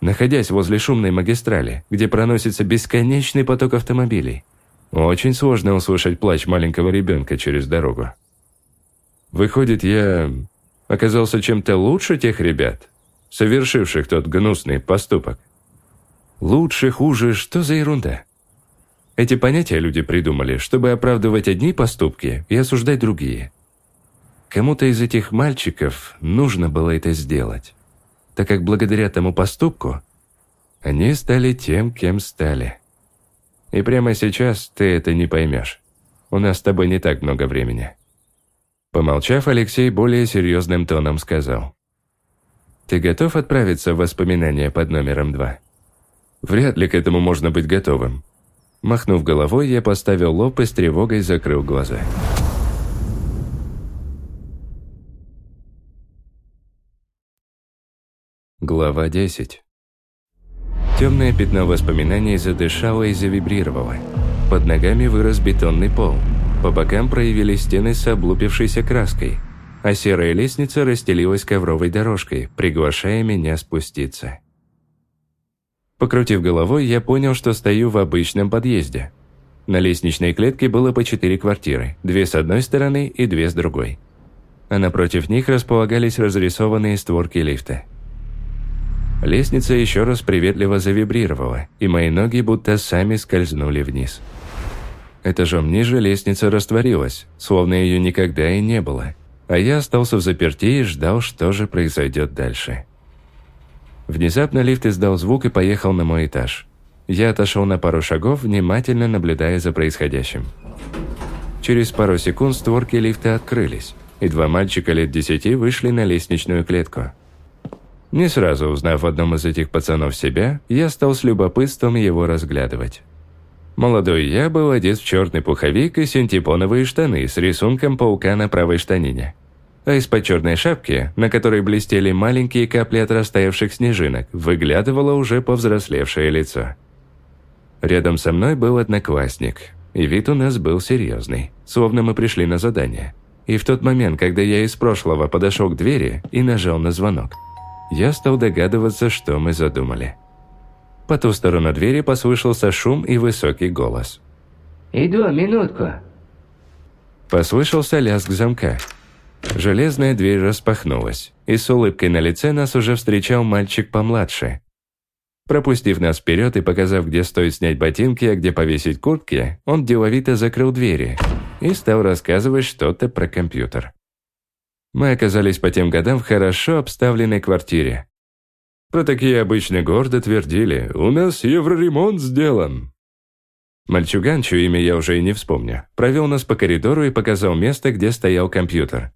Speaker 1: Находясь возле шумной магистрали, где проносится бесконечный поток автомобилей, очень сложно услышать плач маленького ребенка через дорогу. Выходит, я оказался чем-то лучше тех ребят, совершивших тот гнусный поступок. Лучше, хуже, что за ерунда? Эти понятия люди придумали, чтобы оправдывать одни поступки и осуждать другие. Кому-то из этих мальчиков нужно было это сделать, так как благодаря тому поступку они стали тем, кем стали. И прямо сейчас ты это не поймешь. У нас с тобой не так много времени. Помолчав, Алексей более серьезным тоном сказал. «Ты готов отправиться в воспоминания под номером два?» «Вряд ли к этому можно быть готовым. Махнув головой, я поставил лоб и с тревогой закрыл глаза. Глава 10 Темное пятно воспоминаний задышало и завибрировало. Под ногами вырос бетонный пол. По бокам проявились стены с облупившейся краской, а серая лестница расстелилась ковровой дорожкой, приглашая меня спуститься. Покрутив головой, я понял, что стою в обычном подъезде. На лестничной клетке было по четыре квартиры, две с одной стороны и две с другой. А напротив них располагались разрисованные створки лифта. Лестница еще раз приветливо завибрировала, и мои ноги будто сами скользнули вниз. Этажом ниже лестница растворилась, словно ее никогда и не было, а я остался в заперти и ждал, что же произойдет дальше. Внезапно лифт издал звук и поехал на мой этаж. Я отошел на пару шагов, внимательно наблюдая за происходящим. Через пару секунд створки лифта открылись, и два мальчика лет десяти вышли на лестничную клетку. Не сразу узнав в одном из этих пацанов себя, я стал с любопытством его разглядывать. Молодой я был одет в черный пуховик и синтепоновые штаны с рисунком паука на правой штанине а из-под черной шапки, на которой блестели маленькие капли от растаявших снежинок, выглядывало уже повзрослевшее лицо. Рядом со мной был одноклассник, и вид у нас был серьезный, словно мы пришли на задание. И в тот момент, когда я из прошлого подошел к двери и нажал на звонок, я стал догадываться, что мы задумали. По ту сторону двери послышался шум и высокий голос.
Speaker 5: «Иду, минутку».
Speaker 1: Послышался лязг замка, Железная дверь распахнулась, и с улыбкой на лице нас уже встречал мальчик помладше. Пропустив нас вперед и показав, где стоит снять ботинки, а где повесить куртки, он деловито закрыл двери и стал рассказывать что-то про компьютер. Мы оказались по тем годам в хорошо обставленной квартире. Про такие обычно гордо твердили «У нас евроремонт сделан». Мальчуган, чье имя я уже и не вспомню, провел нас по коридору и показал место, где стоял компьютер.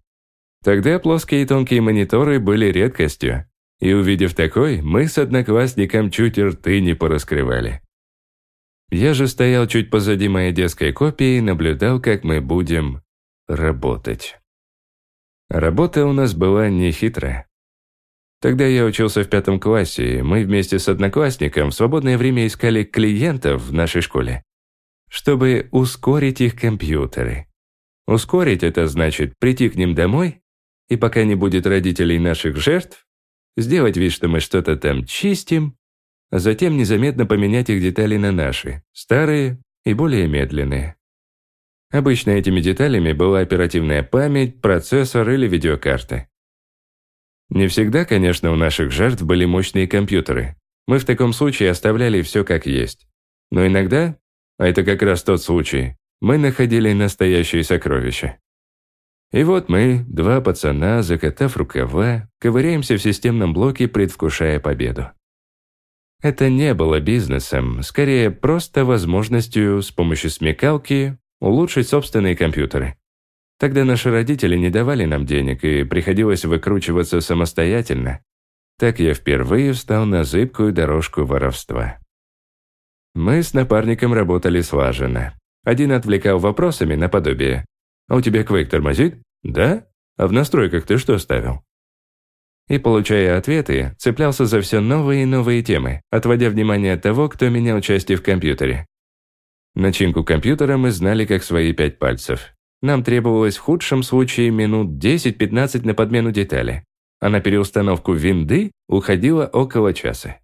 Speaker 1: Тогда плоские и тонкие мониторы были редкостью, и увидев такой, мы с одноклассником чуть рты не пораскрывали. Я же стоял чуть позади моей детской копии и наблюдал, как мы будем работать. Работа у нас была нехитрая. Тогда я учился в пятом классе, и мы вместе с одноклассником в свободное время искали клиентов в нашей школе, чтобы ускорить их компьютеры. Ускорить это значит прийти к ним домой и пока не будет родителей наших жертв, сделать вид, что мы что-то там чистим, а затем незаметно поменять их детали на наши, старые и более медленные. Обычно этими деталями была оперативная память, процессор или видеокарта. Не всегда, конечно, у наших жертв были мощные компьютеры. Мы в таком случае оставляли все как есть. Но иногда, а это как раз тот случай, мы находили настоящие сокровища. И вот мы, два пацана, закатав рукава, ковыряемся в системном блоке, предвкушая победу. Это не было бизнесом, скорее просто возможностью с помощью смекалки улучшить собственные компьютеры. Тогда наши родители не давали нам денег, и приходилось выкручиваться самостоятельно. Так я впервые встал на зыбкую дорожку воровства. Мы с напарником работали слаженно. Один отвлекал вопросами наподобие. «А у тебя квейк тормозит?» «Да? А в настройках ты что ставил?» И, получая ответы, цеплялся за все новые и новые темы, отводя внимание от того, кто менял части в компьютере. Начинку компьютера мы знали как свои пять пальцев. Нам требовалось в худшем случае минут 10-15 на подмену детали, а на переустановку винды уходило около часа.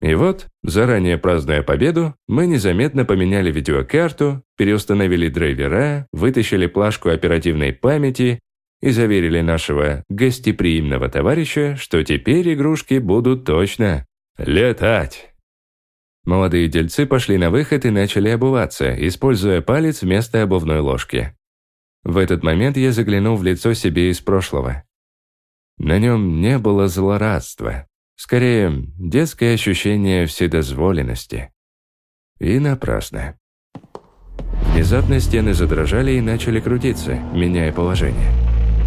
Speaker 1: И вот, заранее празднуя победу, мы незаметно поменяли видеокарту, переустановили драйвера, вытащили плашку оперативной памяти и заверили нашего гостеприимного товарища, что теперь игрушки будут точно летать. Молодые дельцы пошли на выход и начали обуваться, используя палец вместо обувной ложки. В этот момент я заглянул в лицо себе из прошлого. На нем не было злорадства, Скорее, детское ощущение вседозволенности. И напрасно. Внезапно стены задрожали и начали крутиться, меняя положение.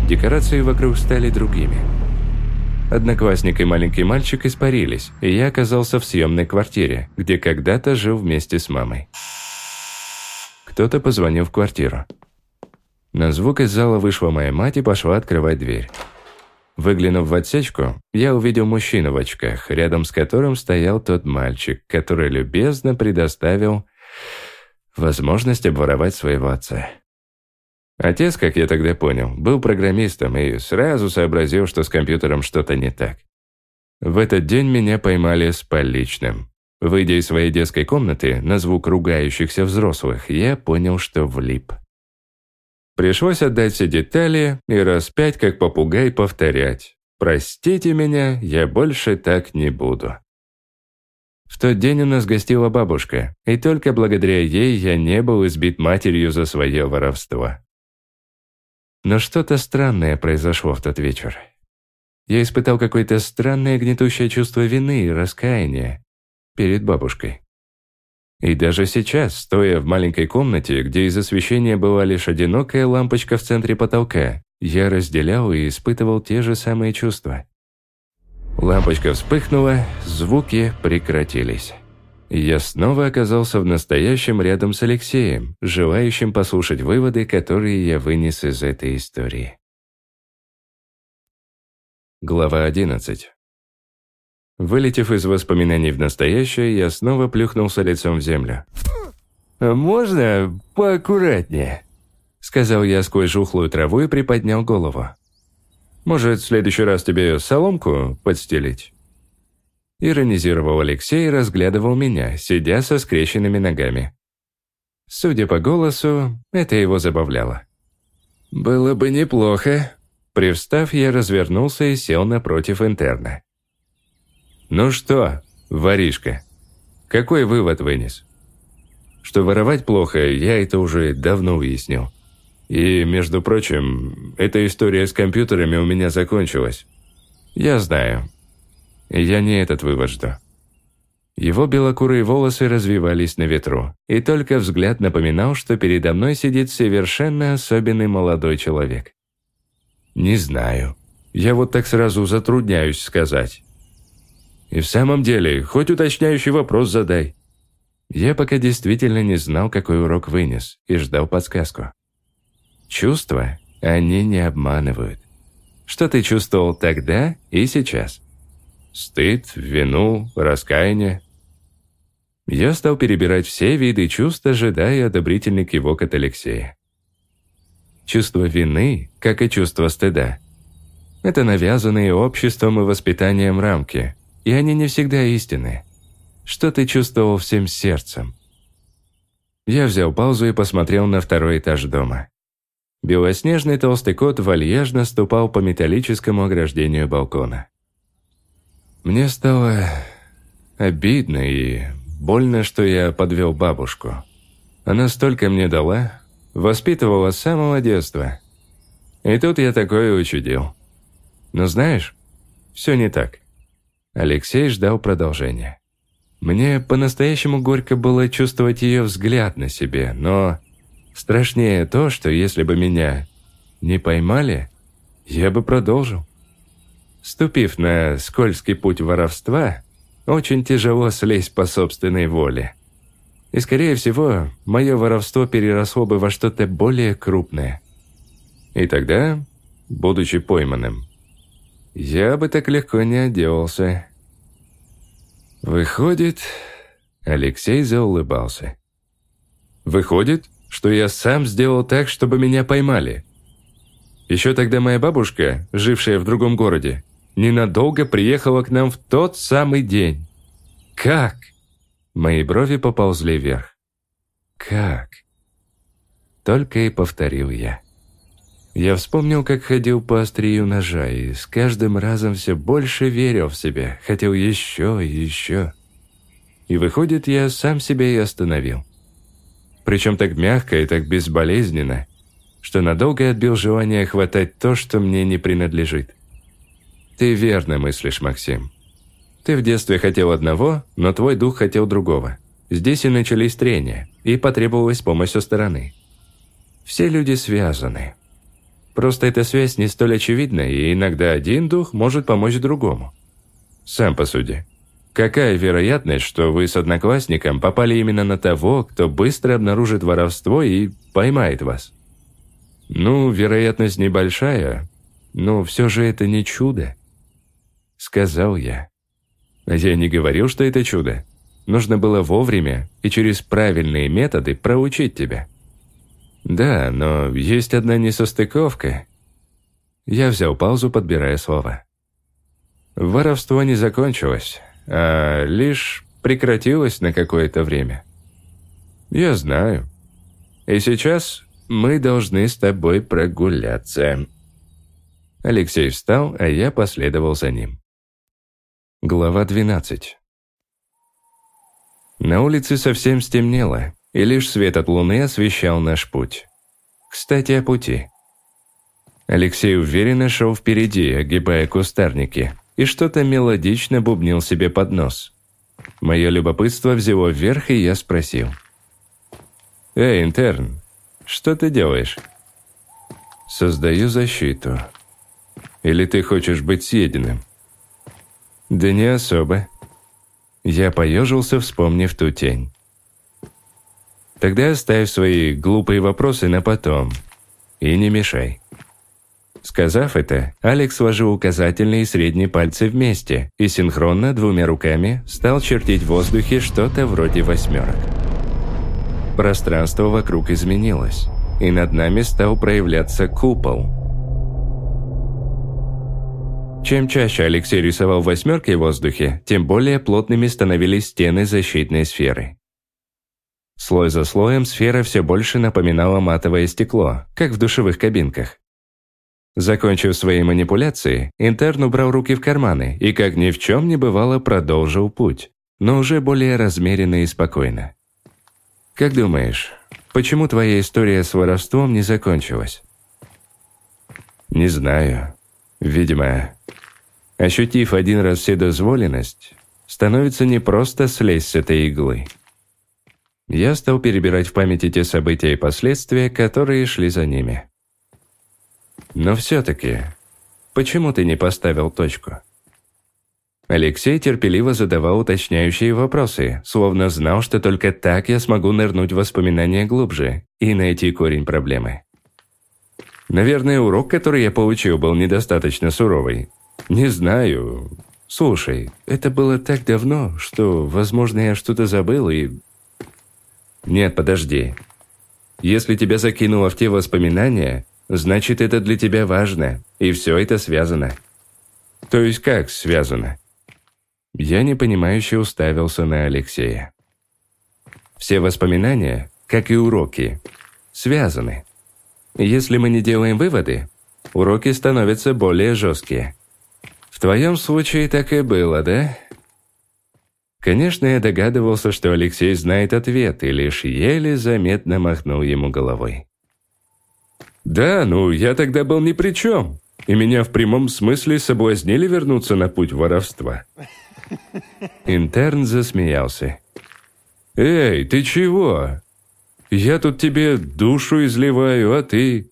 Speaker 1: Декорации вокруг стали другими. Одноклассник и маленький мальчик испарились, и я оказался в съемной квартире, где когда-то жил вместе с мамой. Кто-то позвонил в квартиру. На звук из зала вышла моя мать и пошла открывать дверь. Выглянув в отсечку, я увидел мужчину в очках, рядом с которым стоял тот мальчик, который любезно предоставил возможность обворовать своего отца. Отец, как я тогда понял, был программистом и сразу сообразил, что с компьютером что-то не так. В этот день меня поймали с поличным. Выйдя из своей детской комнаты на звук ругающихся взрослых, я понял, что влип. Пришлось отдать все детали и раз пять, как попугай, повторять. «Простите меня, я больше так не буду». В тот день у нас гостила бабушка, и только благодаря ей я не был избит матерью за свое воровство. Но что-то странное произошло в тот вечер. Я испытал какое-то странное гнетущее чувство вины и раскаяния перед бабушкой. И даже сейчас, стоя в маленькой комнате, где из освещения была лишь одинокая лампочка в центре потолка, я разделял и испытывал те же самые чувства. Лампочка вспыхнула, звуки прекратились. Я снова оказался в настоящем рядом с Алексеем, желающим послушать выводы, которые я вынес из этой истории. Глава 11 Вылетев из воспоминаний в настоящее, я снова плюхнулся лицом в землю. «Можно поаккуратнее?» Сказал я сквозь жухлую траву и приподнял голову. «Может, в следующий раз тебе соломку подстелить?» Иронизировал Алексей и разглядывал меня, сидя со скрещенными ногами. Судя по голосу, это его забавляло. «Было бы неплохо». Привстав, я развернулся и сел напротив интерна. «Ну что, воришка, какой вывод вынес?» Что воровать плохо, я это уже давно выяснил. И, между прочим, эта история с компьютерами у меня закончилась. Я знаю. Я не этот вывод жду. Его белокурые волосы развивались на ветру, и только взгляд напоминал, что передо мной сидит совершенно особенный молодой человек. Не знаю. Я вот так сразу затрудняюсь сказать. И в самом деле, хоть уточняющий вопрос задай. Я пока действительно не знал, какой урок вынес, и ждал подсказку. Чувства, они не обманывают. Что ты чувствовал тогда и сейчас? Стыд, вину, раскаяние. Я стал перебирать все виды чувств, ожидая одобрительный кивок от Алексея. Чувство вины, как и чувство стыда. Это навязанные обществом и воспитанием рамки – и они не всегда истинны. Что ты чувствовал всем сердцем? Я взял паузу и посмотрел на второй этаж дома. Белоснежный толстый кот вальяжно ступал по металлическому ограждению балкона. Мне стало обидно и больно, что я подвел бабушку. Она столько мне дала, воспитывала с самого детства. И тут я такое учудил. Но знаешь, все не так. Алексей ждал продолжения. Мне по-настоящему горько было чувствовать ее взгляд на себе, но Страшнее то, что если бы меня не поймали, я бы продолжил. Ступив на скользкий путь воровства, очень тяжело слезть по собственной воле. И, скорее всего, мое воровство переросло бы во что-то более крупное. И тогда, будучи пойманным, я бы так легко не отделался. Выходит, Алексей заулыбался. Выходит, что я сам сделал так, чтобы меня поймали. Еще тогда моя бабушка, жившая в другом городе, ненадолго приехала к нам в тот самый день. Как? Мои брови поползли вверх. Как? Только и повторил я. Я вспомнил, как ходил по острию ножа, и с каждым разом все больше верил в себя, хотел еще и еще. И выходит, я сам себя и остановил. Причем так мягко и так безболезненно, что надолго отбил желание хватать то, что мне не принадлежит. Ты верно мыслишь, Максим. Ты в детстве хотел одного, но твой дух хотел другого. Здесь и начались трения, и потребовалась помощь со стороны. Все люди связаны. Просто эта связь не столь очевидна, и иногда один дух может помочь другому. Сам посуди. Какая вероятность, что вы с одноклассником попали именно на того, кто быстро обнаружит воровство и поймает вас? Ну, вероятность небольшая, но все же это не чудо. Сказал я. Я не говорил, что это чудо. Нужно было вовремя и через правильные методы проучить тебя. Да, но есть одна несостыковка. Я взял паузу, подбирая слова. Воровство не закончилось а лишь прекратилась на какое-то время. Я знаю. И сейчас мы должны с тобой прогуляться. Алексей встал, а я последовал за ним. Глава 12 На улице совсем стемнело, и лишь свет от луны освещал наш путь. Кстати, о пути. Алексей уверенно шел впереди, огибая кустарники, и что-то мелодично бубнил себе под нос. Мое любопытство взяло вверх, и я спросил. «Эй, интерн, что ты делаешь?» «Создаю защиту. Или ты хочешь быть съеденным?» «Да не особо». Я поежился, вспомнив ту тень. «Тогда оставь свои глупые вопросы на потом. И не мешай». Сказав это, Алекс сложил указательные и средние пальцы вместе и синхронно двумя руками стал чертить в воздухе что-то вроде восьмерок. Пространство вокруг изменилось, и над нами стал проявляться купол. Чем чаще Алексей рисовал восьмерки в воздухе, тем более плотными становились стены защитной сферы. Слой за слоем сфера все больше напоминала матовое стекло, как в душевых кабинках. Закончив свои манипуляции, интерн убрал руки в карманы и, как ни в чем не бывало, продолжил путь, но уже более размеренно и спокойно. «Как думаешь, почему твоя история с воровством не закончилась?» «Не знаю. Видимо, ощутив один раз вседозволенность, становится непросто слезть с этой иглы». Я стал перебирать в памяти те события и последствия, которые шли за ними. Но все-таки, почему ты не поставил точку? Алексей терпеливо задавал уточняющие вопросы, словно знал, что только так я смогу нырнуть в воспоминания глубже и найти корень проблемы. Наверное, урок, который я получил, был недостаточно суровый. Не знаю. Слушай, это было так давно, что, возможно, я что-то забыл и... Нет, подожди. Если тебя закинуло в те воспоминания, Значит, это для тебя важно, и все это связано. То есть как связано? Я непонимающе уставился на Алексея. Все воспоминания, как и уроки, связаны. Если мы не делаем выводы, уроки становятся более жесткие. Твоем случае так и было, да? Конечно, я догадывался, что Алексей знает ответ, и лишь еле заметно махнул ему головой. «Да, ну я тогда был ни при чем, и меня в прямом смысле соблазнили вернуться на путь воровства». Интерн засмеялся. «Эй, ты чего?»
Speaker 7: Я тут тебе душу изливаю, а ты...»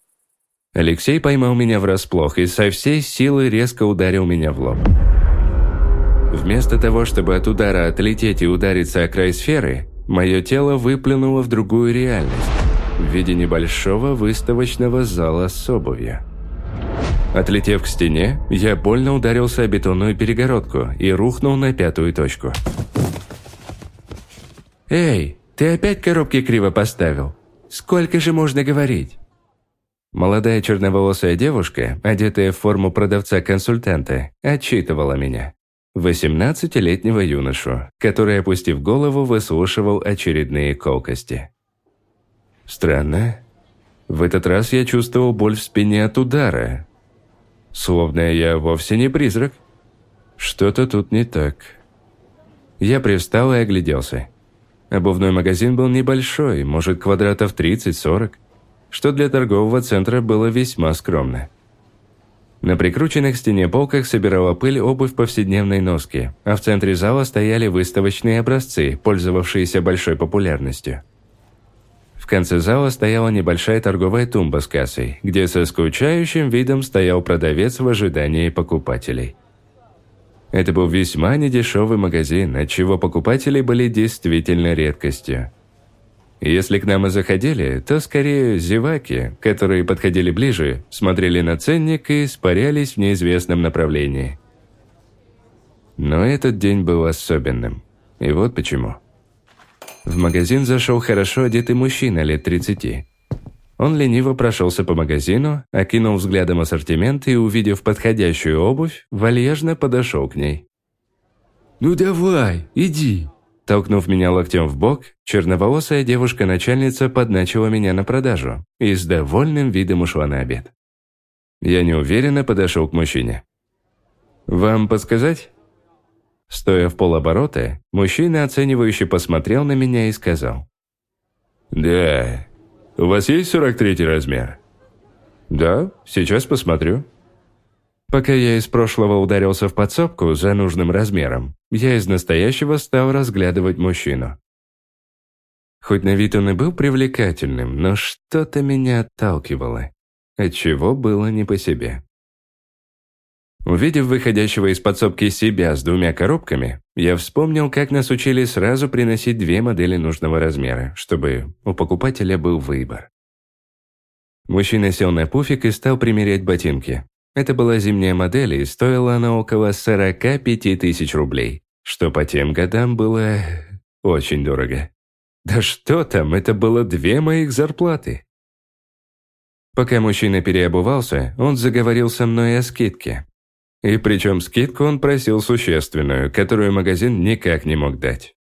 Speaker 1: Алексей поймал меня врасплох и со всей силы резко ударил меня в лоб. Вместо того, чтобы от удара отлететь и удариться о край сферы, мое тело выплюнуло в другую реальность в виде небольшого выставочного зала с обувью. Отлетев к стене, я больно ударился о бетонную перегородку и рухнул на пятую точку. «Эй, ты опять коробки криво поставил? Сколько же можно говорить?» Молодая черноволосая девушка, одетая в форму продавца-консультанта, отчитывала меня. Восемнадцатилетнего юношу, который, опустив голову, выслушивал очередные колкости. Странно. В этот раз я чувствовал боль в спине от удара. Словно я вовсе не призрак. Что-то тут не так. Я привстал и огляделся. Обувной магазин был небольшой, может, квадратов 30-40, что для торгового центра было весьма скромно. На прикрученных стене полках собирала пыль обувь повседневной носки, а в центре зала стояли выставочные образцы, пользовавшиеся большой популярностью. В конце зала стояла небольшая торговая тумба с кассой, где со скучающим видом стоял продавец в ожидании покупателей. Это был весьма недешевый магазин, отчего покупатели были действительно редкостью. Если к нам и заходили, то скорее зеваки, которые подходили ближе, смотрели на ценник и испарялись в неизвестном направлении. Но этот день был особенным. И вот почему. В магазин зашел хорошо одетый мужчина лет 30. Он лениво прошелся по магазину, окинул взглядом ассортимент и, увидев подходящую обувь, вальяжно подошел к ней.
Speaker 7: «Ну давай, иди!»
Speaker 1: Толкнув меня локтем в бок, черноволосая девушка-начальница подначила меня на продажу и с довольным видом ушла на обед. Я неуверенно подошел к мужчине. «Вам подсказать?» Стоя в полоборота, мужчина оценивающе посмотрел на меня и сказал.
Speaker 7: «Да. У вас есть 43 размер?»
Speaker 1: «Да, сейчас посмотрю». Пока я из прошлого ударился в подсобку за нужным размером, я из настоящего стал разглядывать мужчину. Хоть на вид он и был привлекательным, но что-то меня отталкивало, отчего было не по себе. Увидев выходящего из подсобки себя с двумя коробками, я вспомнил, как нас учили сразу приносить две модели нужного размера, чтобы у покупателя был выбор. Мужчина сел на пуфик и стал примерять ботинки, это была зимняя модель, и стоила она около 45 тысяч рублей, что по тем годам было очень дорого. Да что там, это было две моих зарплаты. Пока мужчина переобувался, он заговорил со мной о скидке. И причем скидку он просил существенную, которую магазин никак не мог дать.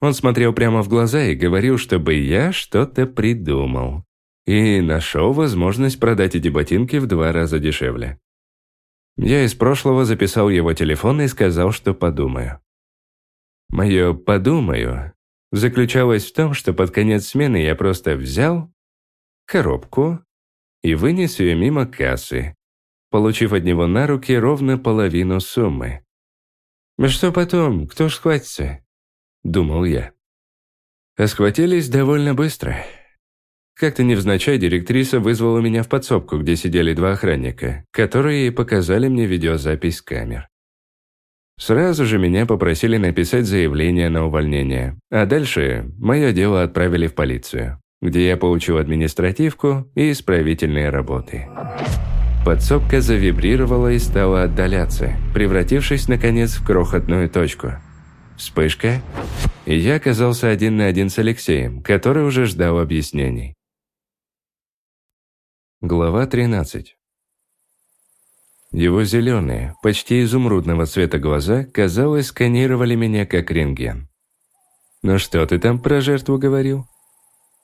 Speaker 1: Он смотрел прямо в глаза и говорил, чтобы я что-то придумал. И нашел возможность продать эти ботинки в два раза дешевле. Я из прошлого записал его телефон и сказал, что подумаю. Мое «подумаю» заключалось в том, что под конец смены я просто взял коробку и вынес ее мимо кассы, получив от него на руки ровно половину суммы. «Что потом? Кто ж схватится?» – думал я. А схватились довольно быстро. Как-то невзначай директриса вызвала меня в подсобку, где сидели два охранника, которые показали мне видеозапись камер. Сразу же меня попросили написать заявление на увольнение, а дальше мое дело отправили в полицию, где я получил административку и исправительные работы. Подсобка завибрировала и стала отдаляться, превратившись, наконец, в крохотную точку. Вспышка, и я оказался один на один с Алексеем, который уже ждал объяснений. Глава 13 Его зеленые, почти изумрудного цвета глаза, казалось, сканировали меня как рентген. «Ну что ты там про жертву говорил?»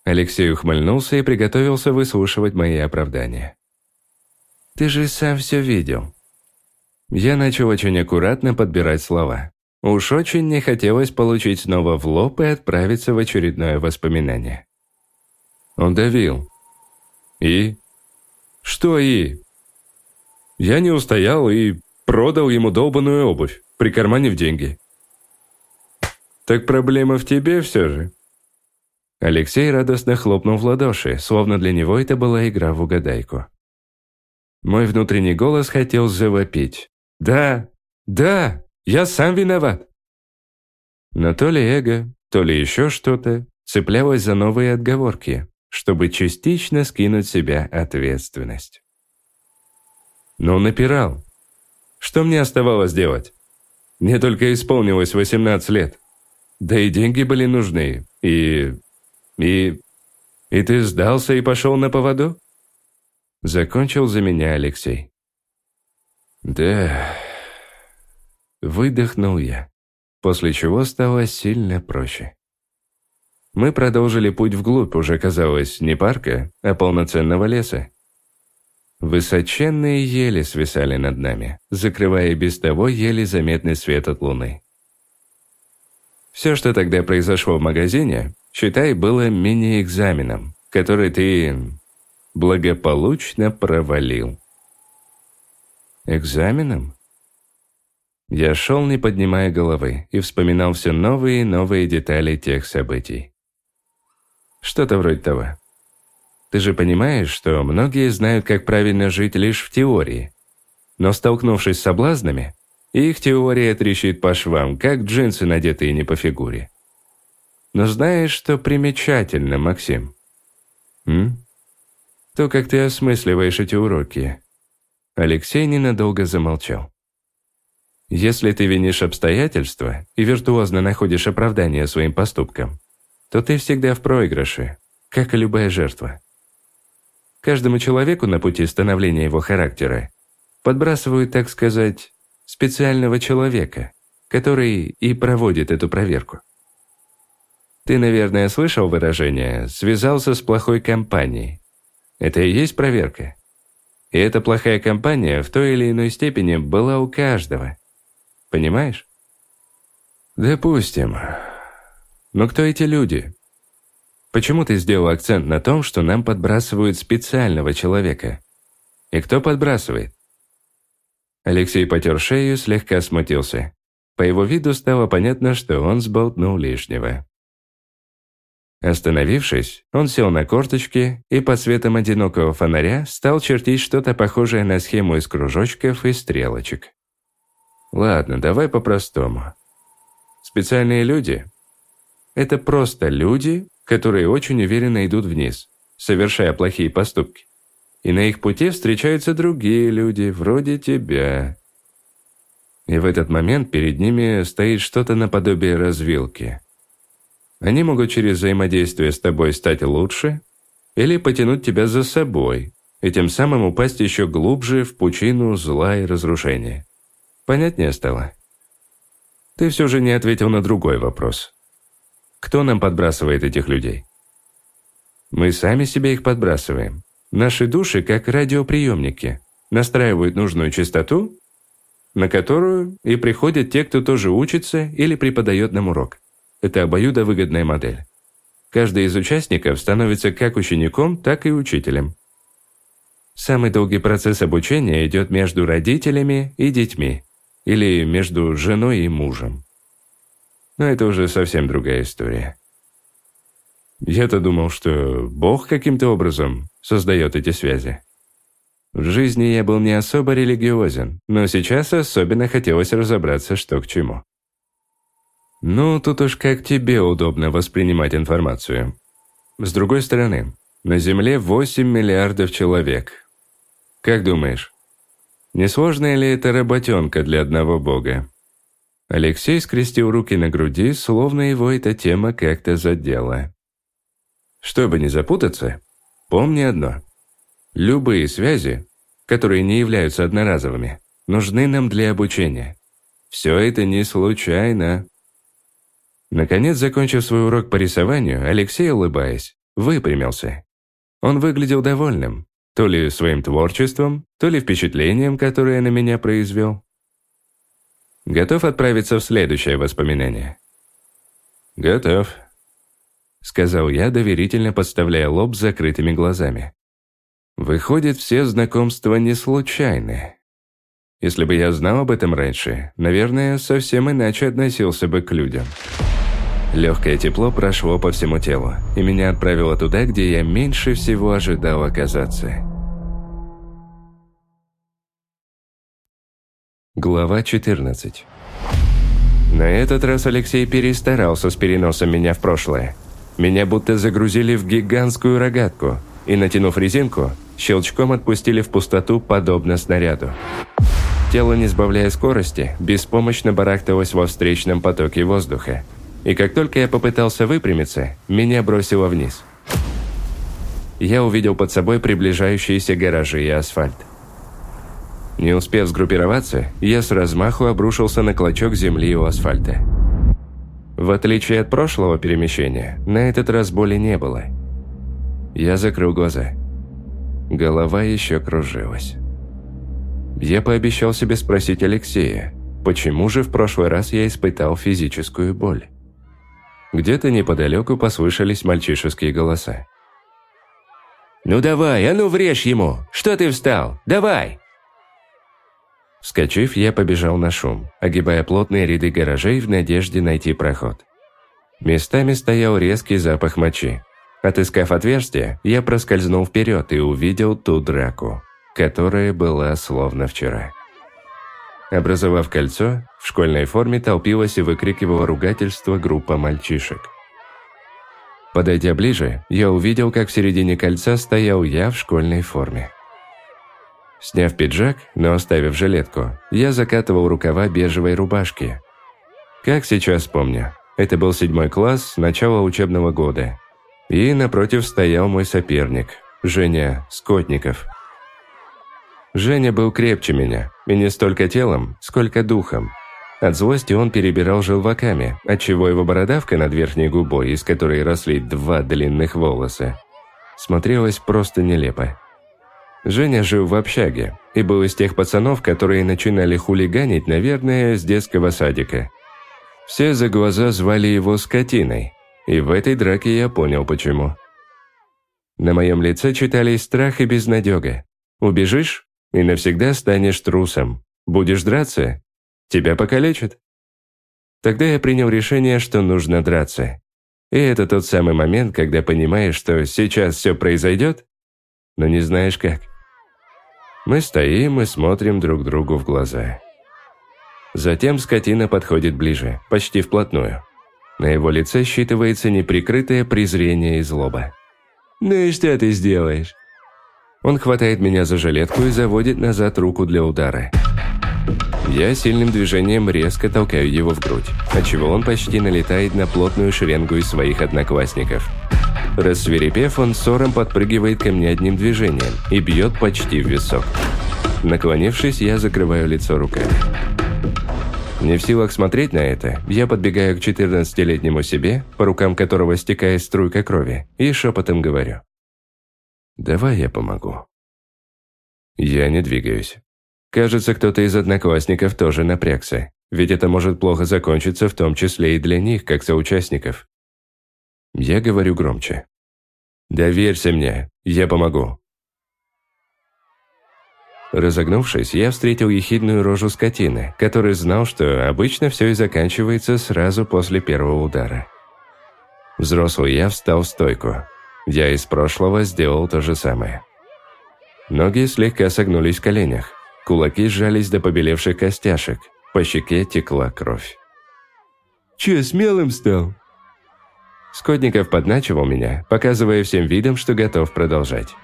Speaker 1: Алексей ухмыльнулся и приготовился выслушивать мои оправдания. «Ты же сам все видел». Я начал очень аккуратно подбирать слова. Уж очень не хотелось получить снова в лоб и отправиться в очередное воспоминание. Он давил. И что и? Я не устоял и продал ему долбанную обувь, прикарманив деньги. Так проблема в тебе все же. Алексей радостно хлопнул в ладоши, словно для него это была игра в угадайку. Мой внутренний голос хотел завопить. «Да, да, я сам виноват!» Но то ли эго, то ли еще что-то цеплялось за новые отговорки, чтобы частично скинуть себя ответственность. Но напирал. Что мне оставалось делать? Мне только исполнилось 18 лет. Да и деньги были нужны. И... и... И ты сдался и пошел на поводу? Закончил за меня Алексей. Да... Выдохнул я, после чего стало сильно проще. Мы продолжили путь вглубь, уже казалось, не парка, а полноценного леса. Высоченные ели свисали над нами, закрывая без того еле заметный свет от луны. Все, что тогда произошло в магазине, считай, было мини-экзаменом, который ты благополучно провалил. Экзаменом? Я шел, не поднимая головы, и вспоминал все новые и новые детали тех событий. Что-то вроде того. Ты же понимаешь, что многие знают, как правильно жить лишь в теории. Но столкнувшись с соблазнами, их теория трещит по швам, как джинсы, надетые не по фигуре. Но знаешь, что примечательно, Максим? М? То, как ты осмысливаешь эти уроки. Алексей ненадолго замолчал. Если ты винишь обстоятельства и виртуозно находишь оправдание своим поступкам, то ты всегда в проигрыше, как и любая жертва. Каждому человеку на пути становления его характера подбрасывают, так сказать, специального человека, который и проводит эту проверку. Ты, наверное, слышал выражение «связался с плохой компанией». Это и есть проверка. И эта плохая компания в той или иной степени была у каждого. Понимаешь? Допустим. Но кто эти люди? Почему ты сделал акцент на том, что нам подбрасывают специального человека? И кто подбрасывает? Алексей потер шею, слегка смутился. По его виду стало понятно, что он сболтнул лишнего. Остановившись, он сел на корточки и под светом одинокого фонаря стал чертить что-то похожее на схему из кружочков и стрелочек. Ладно, давай по-простому. Специальные люди – это просто люди, которые очень уверенно идут вниз, совершая плохие поступки. И на их пути встречаются другие люди, вроде тебя. И в этот момент перед ними стоит что-то наподобие развилки. Они могут через взаимодействие с тобой стать лучше или потянуть тебя за собой, и тем самым упасть еще глубже в пучину зла и разрушения. Понятнее стало? Ты все же не ответил на другой вопрос. Кто нам подбрасывает этих людей? Мы сами себе их подбрасываем. Наши души, как радиоприемники, настраивают нужную частоту, на которую и приходят те, кто тоже учится или преподает нам урок. Это обоюдовыгодная модель. Каждый из участников становится как учеником, так и учителем. Самый долгий процесс обучения идет между родителями и детьми, или между женой и мужем. Но это уже совсем другая история. Я-то думал, что Бог каким-то образом создает эти связи. В жизни я был не особо религиозен, но сейчас особенно хотелось разобраться, что к чему. Ну, тут уж как тебе удобно воспринимать информацию. С другой стороны, на Земле 8 миллиардов человек. Как думаешь, несложная ли это работенка для одного Бога? Алексей скрестил руки на груди, словно его эта тема как-то задела. Чтобы не запутаться, помни одно. Любые связи, которые не являются одноразовыми, нужны нам для обучения. Все это не случайно. Наконец, закончив свой урок по рисованию, Алексей, улыбаясь, выпрямился. Он выглядел довольным, то ли своим творчеством, то ли впечатлением, которое на меня произвел. Готов отправиться в следующее воспоминание? Готов, сказал я, доверительно подставляя лоб с закрытыми глазами. Выходит, все знакомства не случайны. Если бы я знал об этом раньше, наверное, совсем иначе относился бы к людям. Легкое тепло прошло по всему телу, и меня отправило туда, где я меньше всего ожидал оказаться. Глава 14 На этот раз Алексей перестарался с переносом меня в прошлое. Меня будто загрузили в гигантскую рогатку и, натянув резинку, щелчком отпустили в пустоту, подобно снаряду. Тело, не сбавляя скорости, беспомощно барахталось во встречном потоке воздуха. И как только я попытался выпрямиться, меня бросило вниз. Я увидел под собой приближающиеся гаражи и асфальт. Не успев сгруппироваться, я с размаху обрушился на клочок земли у асфальта. В отличие от прошлого перемещения, на этот раз боли не было. Я закрыл глаза. Голова еще кружилась. Я пообещал себе спросить Алексея, почему же в прошлый раз я испытал физическую боль. Где-то неподалеку послышались мальчишеские голоса.
Speaker 2: «Ну давай, а ну врежь ему! Что ты встал? Давай!»
Speaker 1: Вскочив, я побежал на шум, огибая плотные ряды гаражей в надежде найти проход. Местами стоял резкий запах мочи. Отыскав отверстие, я проскользнул вперед и увидел ту драку, которая была словно вчера. Образовав кольцо, в школьной форме толпилась и выкрикивала ругательство группа мальчишек. Подойдя ближе, я увидел, как в середине кольца стоял я в школьной форме. Сняв пиджак, но оставив жилетку, я закатывал рукава бежевой рубашки. Как сейчас помню, это был седьмой класс, начало учебного года. И напротив стоял мой соперник, Женя Скотников. Женя был крепче меня, и не столько телом, сколько духом. От злости он перебирал желваками, отчего его бородавка над верхней губой, из которой росли два длинных волоса, смотрелась просто нелепо. Женя жил в общаге и был из тех пацанов, которые начинали хулиганить, наверное, с детского садика. Все за глаза звали его скотиной, и в этой драке я понял почему. На моем лице читались страх и безнадега. Убежишь и навсегда станешь трусом. Будешь драться тебя покалечат. Тогда я принял решение, что нужно драться. И это тот самый момент, когда понимаешь, что сейчас все произойдет, но не знаешь как. Мы стоим и смотрим друг другу в глаза. Затем скотина подходит ближе, почти вплотную. На его лице считывается неприкрытое презрение и злоба. «Ну и что ты сделаешь?» Он хватает меня за жилетку и заводит назад руку для удара. Я сильным движением резко толкаю его в грудь, отчего он почти налетает на плотную шеренгу из своих одноклассников. Рассверепев, он ссором подпрыгивает ко мне одним движением и бьет почти в висок. Наклонившись, я закрываю лицо руками. Не в силах смотреть на это, я подбегаю к 14-летнему себе, по рукам которого стекает струйка крови, и шепотом говорю. «Давай я помогу». Я не двигаюсь. Кажется, кто-то из одноклассников тоже напрягся, ведь это может плохо закончиться в том числе и для них, как соучастников. Я говорю громче. «Доверься мне, я помогу». Разогнувшись, я встретил ехидную рожу скотины, который знал, что обычно все и заканчивается сразу после первого удара. Взрослый я встал в стойку. Я из прошлого сделал то же самое. Ноги слегка согнулись в коленях. Кулаки сжались до побелевших костяшек. По щеке текла кровь. «Че, смелым стал?» Скотников подначивал меня, показывая всем видом, что готов продолжать.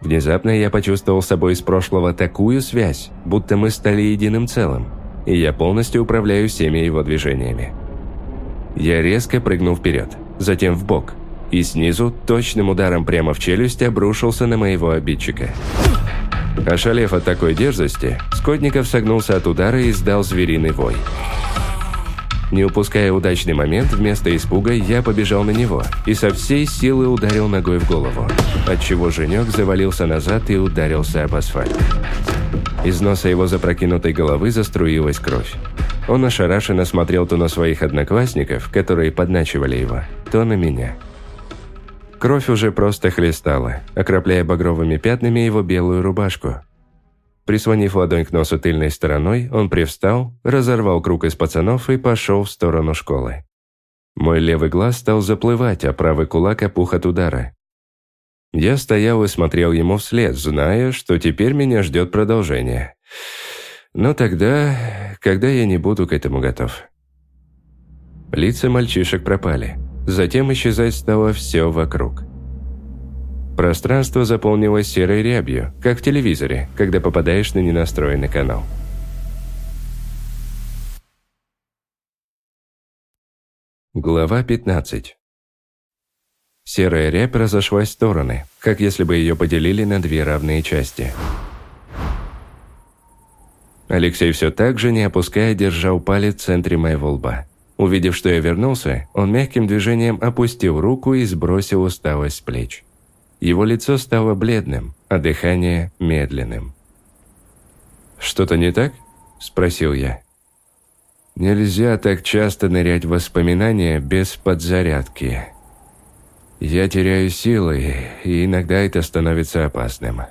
Speaker 1: Внезапно я почувствовал с собой из прошлого такую связь, будто мы стали единым целым, и я полностью управляю всеми его движениями. Я резко прыгнул вперед, затем в бок, и снизу точным ударом прямо в челюсть обрушился на моего обидчика. Ошалев от такой дерзости, Скотников согнулся от удара и издал звериный вой. Не упуская удачный момент, вместо испуга я побежал на него и со всей силы ударил ногой в голову, отчего Женек завалился назад и ударился об асфальт. Из носа его запрокинутой головы заструилась кровь. Он ошарашенно смотрел то на своих одноклассников, которые подначивали его, то на меня. Кровь уже просто хлестала, окропляя багровыми пятнами его белую рубашку, Прислонив ладонь к носу тыльной стороной, он привстал, разорвал круг из пацанов и пошел в сторону школы. Мой левый глаз стал заплывать, а правый кулак опух от удара. Я стоял и смотрел ему вслед, зная, что теперь меня ждет продолжение. Но тогда, когда я не буду к этому готов. Лица мальчишек пропали. Затем исчезать стало все вокруг. Пространство заполнилось серой рябью, как в телевизоре, когда попадаешь на ненастроенный канал. Глава 15 Серая рябь разошлась в стороны, как если бы ее поделили на две равные части. Алексей все так же, не опуская, держал палец в центре моего лба. Увидев, что я вернулся, он мягким движением опустил руку и сбросил усталость с плеч. Его лицо стало бледным, а дыхание – медленным. «Что-то не так?» – спросил я. «Нельзя так часто нырять в воспоминания без подзарядки», я теряю силы, и иногда это становится опасным.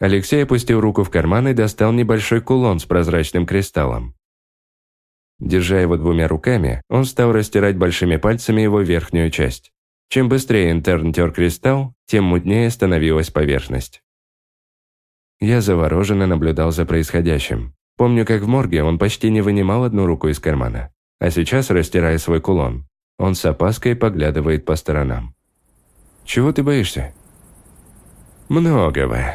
Speaker 1: Алексей опустил руку в карман и достал небольшой кулон с прозрачным кристаллом. Держа его двумя руками, он стал растирать большими пальцами его верхнюю часть. Чем быстрее интерн тер кристалл, тем мутнее становилась поверхность. Я завороженно наблюдал за происходящим. Помню, как в морге он почти не вынимал одну руку из кармана, а сейчас, растирая свой кулон, он с опаской поглядывает по сторонам. «Чего ты боишься?» «Многого.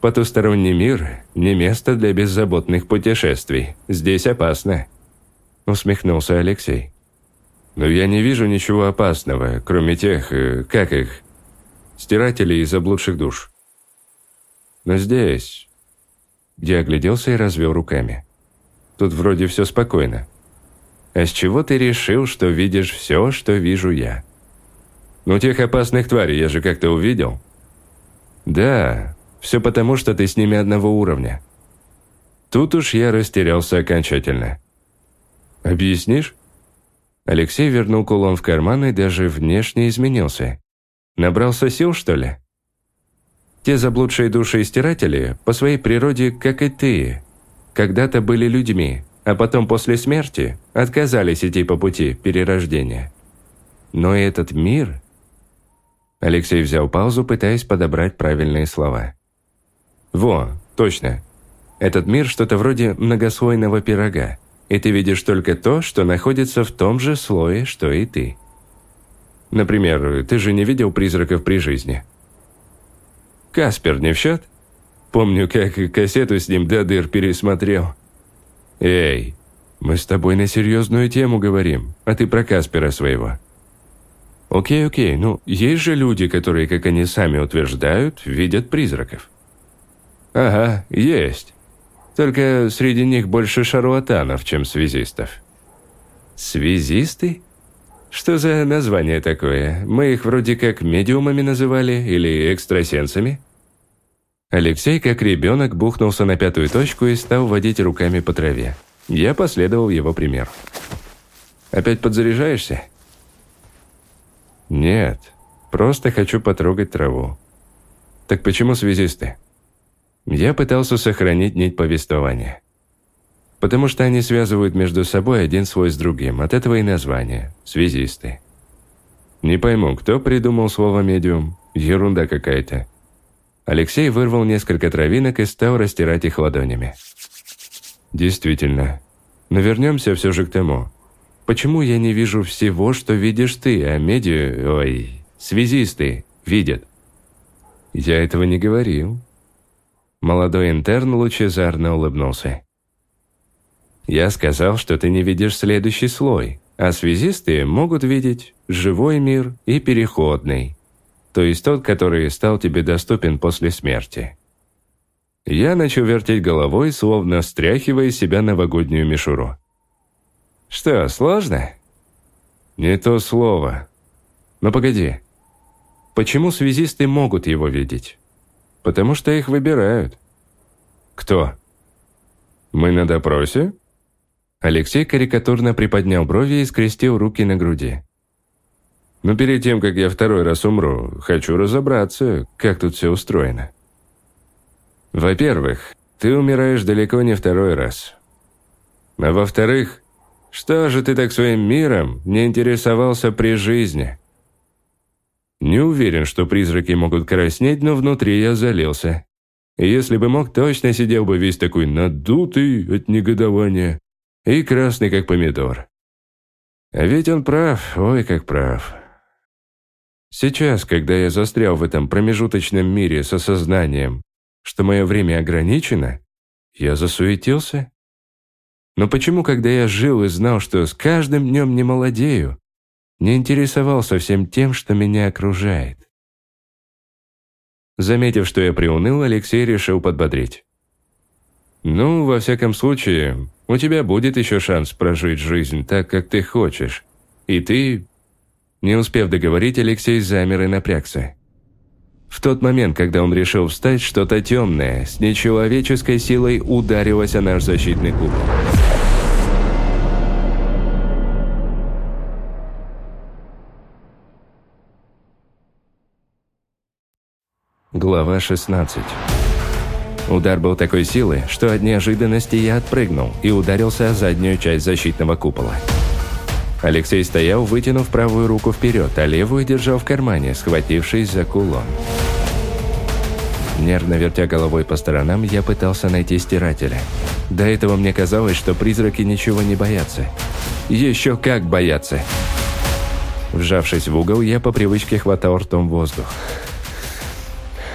Speaker 1: Потусторонний мир – не место для беззаботных путешествий. Здесь опасно», – усмехнулся Алексей. «Но я не вижу ничего опасного, кроме тех, э, как их, стирателей и заблудших душ. Но здесь...» Я огляделся и развел руками. «Тут вроде все спокойно. А с чего ты решил, что видишь все, что вижу я? Ну, тех опасных тварей я же как-то увидел. Да, все потому, что ты с ними одного уровня. Тут уж я растерялся окончательно. Объяснишь? Алексей вернул кулон в карман и даже внешне изменился. Набрался сил, что ли? Те заблудшие души-истиратели по своей природе, как и ты, когда-то были людьми, а потом после смерти отказались идти по пути перерождения. Но этот мир... Алексей взял паузу, пытаясь подобрать правильные слова. «Во, точно. Этот мир что-то вроде многослойного пирога, и ты видишь только то, что находится в том же слое, что и ты. Например, ты же не видел призраков при жизни?» «Каспер не в счет?» Помню, как кассету с ним до дыр пересмотрел. «Эй, мы с тобой на серьезную тему говорим, а ты про Каспера своего». «Окей, окей, ну, есть же люди, которые, как они сами утверждают, видят призраков». «Ага, есть. Только среди них больше шарлатанов, чем связистов». «Связисты? Что за название такое? Мы их вроде как медиумами называли или экстрасенсами?» Алексей, как ребенок, бухнулся на пятую точку и стал водить руками по траве. Я последовал его примеру. «Опять подзаряжаешься?» «Нет, просто хочу потрогать траву». «Так почему связисты?» Я пытался сохранить нить повествования. Потому что они связывают между собой один слой с другим, от этого и название – связисты. Не пойму, кто придумал слово «медиум»? Ерунда какая-то. Алексей вырвал несколько травинок и стал растирать их ладонями. «Действительно. Но вернемся все же к тому. Почему я не вижу всего, что видишь ты, а меди... Ой, связисты видят?» «Я этого не говорил». Молодой интерн лучезарно улыбнулся. «Я сказал, что ты не видишь следующий слой, а связисты могут видеть живой мир и переходный, то есть тот, который стал тебе доступен после смерти. Я начал вертеть головой, словно стряхивая себя новогоднюю мишуру. Что, сложно? Не то слово. Но погоди. Почему связисты могут его видеть? Потому что их выбирают. Кто? Мы на допросе? Алексей карикатурно приподнял брови и скрестил руки на груди. Но перед тем, как я второй раз умру, хочу разобраться, как тут все устроено. Во-первых, ты умираешь далеко не второй раз. А во-вторых, Что же ты так своим миром не интересовался при жизни?» Не уверен, что призраки могут краснеть, но внутри я залился. Если бы мог, точно сидел бы весь такой надутый от негодования и красный, как помидор. А ведь он прав, ой, как прав. Сейчас, когда я застрял в этом промежуточном мире с осознанием, что мое время ограничено, я засуетился. Но почему, когда я жил и знал, что с каждым днем не молодею, не интересовался всем тем, что меня окружает? Заметив, что я приуныл, Алексей решил подбодрить. «Ну, во всяком случае, у тебя будет еще шанс прожить жизнь так, как ты хочешь. И ты...» Не успев договорить, Алексей замер и напрягся. В тот момент, когда он решил встать, что-то темное с нечеловеческой силой ударилось о наш защитный купол. Глава 16 Удар был такой силы, что от неожиданности я отпрыгнул и ударился о заднюю часть защитного купола. Алексей стоял, вытянув правую руку вперед, а левую держал в кармане, схватившись за кулон. Нервно вертя головой по сторонам, я пытался найти стирателя. До этого мне казалось, что призраки ничего не боятся. Еще как боятся! Вжавшись в угол, я по привычке хватал ртом воздух.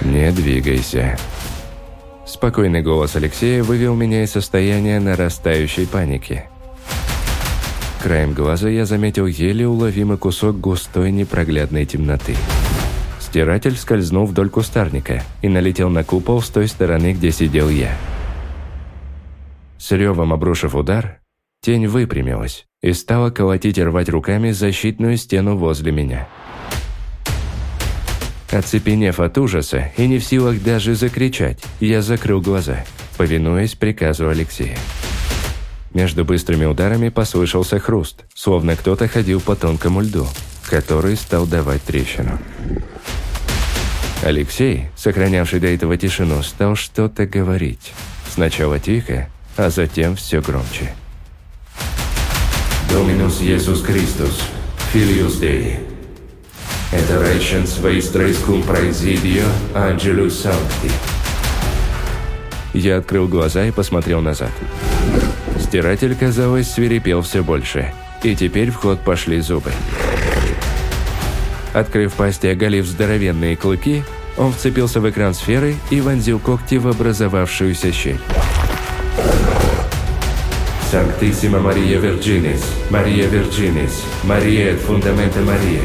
Speaker 1: «Не двигайся». Спокойный голос Алексея вывел меня из состояния нарастающей паники. Краем глаза я заметил еле уловимый кусок густой непроглядной темноты. Стиратель скользнул вдоль кустарника и налетел на купол с той стороны, где сидел я. С ревом обрушив удар, тень выпрямилась и стала колотить и рвать руками защитную стену возле меня. Оцепенев от ужаса и не в силах даже закричать, я закрыл глаза, повинуясь приказу Алексея. Между быстрыми ударами послышался хруст, словно кто-то ходил по тонкому льду, который стал давать трещину. Алексей, сохранявший до этого тишину, стал что-то говорить. Сначала тихо, а затем все громче.
Speaker 8: «Доминус Иисус Христос, Филиус Дей, это Рейшенс Вейстрейскум Прайзидио Анджелус Санкти».
Speaker 1: Я открыл глаза и посмотрел назад. Стиратель, казалось, свирепел все больше, и теперь в ход пошли зубы. Открыв пасть и оголив здоровенные клыки, он вцепился в экран сферы и вонзил когти в образовавшуюся щель.
Speaker 8: Sanctissima Maria Virginis, Maria Virginis, Maria et fundamenta Maria,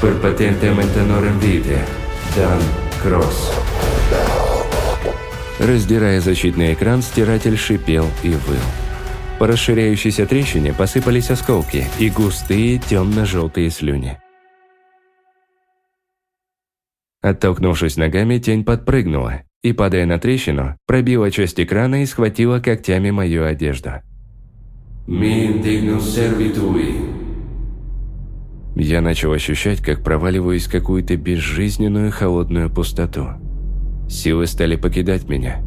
Speaker 8: per patentem tenorem vitae, Dan Кросс.
Speaker 1: Раздирая защитный экран, стиратель шипел и выл. По расширяющейся трещине посыпались осколки и густые темно-желтые слюни. Оттолкнувшись ногами, тень подпрыгнула и, падая на трещину, пробила часть экрана и схватила когтями мою одежду. Я начал ощущать, как проваливаюсь в какую-то безжизненную холодную пустоту. Силы стали покидать меня.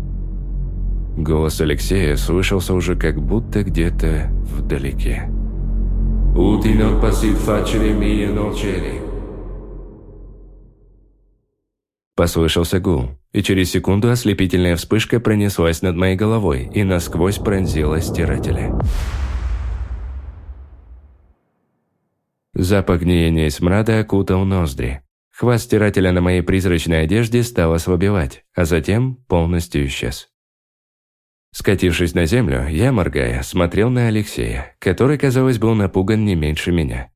Speaker 1: Голос Алексея слышался уже как будто где-то вдалеке.
Speaker 8: «Утинок пасит фачери мия ночери».
Speaker 1: Послышался гул, и через секунду ослепительная вспышка пронеслась над моей головой и насквозь пронзила стирателя. Запах гниения и смрада окутал ноздри. Хвост стирателя на моей призрачной одежде стал ослабевать, а затем полностью исчез. Скатившись на землю, я, моргая, смотрел на Алексея, который, казалось, был напуган не меньше меня.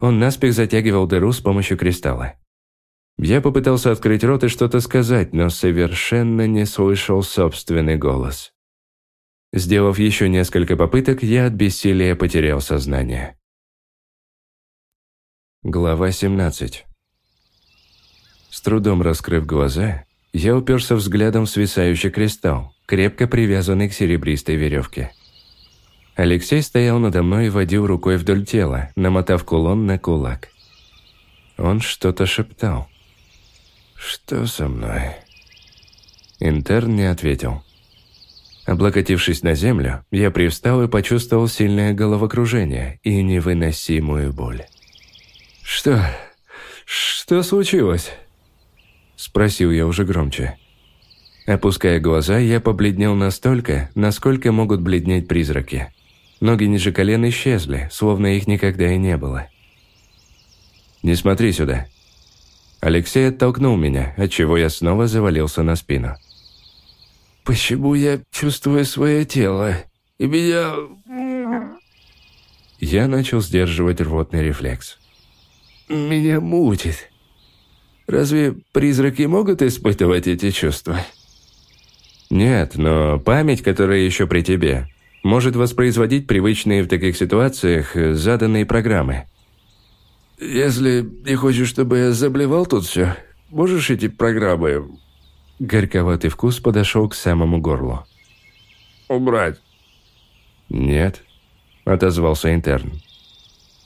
Speaker 1: Он наспех затягивал дыру с помощью кристалла. Я попытался открыть рот и что-то сказать, но совершенно не слышал собственный голос. Сделав еще несколько попыток, я от бессилия потерял сознание. Глава 17 С трудом раскрыв глаза, я уперся взглядом в свисающий кристалл, крепко привязанный к серебристой веревке. Алексей стоял надо мной и водил рукой вдоль тела, намотав кулон на кулак. Он что-то шептал. «Что со мной?» Интерн не ответил. Облокотившись на землю, я привстал и почувствовал сильное головокружение и невыносимую боль. «Что? Что случилось?» Спросил я уже громче. Опуская глаза, я побледнел настолько, насколько могут бледнеть призраки. Ноги ниже колен исчезли, словно их никогда и не было. «Не смотри сюда». Алексей оттолкнул меня, отчего я снова завалился на спину. «Почему я чувствую свое тело? И меня...» Я начал сдерживать рвотный рефлекс. «Меня мутит. Разве призраки могут испытывать эти чувства?» «Нет, но память, которая еще при тебе, может воспроизводить привычные в таких ситуациях заданные программы». «Если не хочешь, чтобы я заблевал тут все, можешь эти программы Горьковатый вкус подошел к самому горлу.
Speaker 9: «Убрать?»
Speaker 1: «Нет», — отозвался интерн.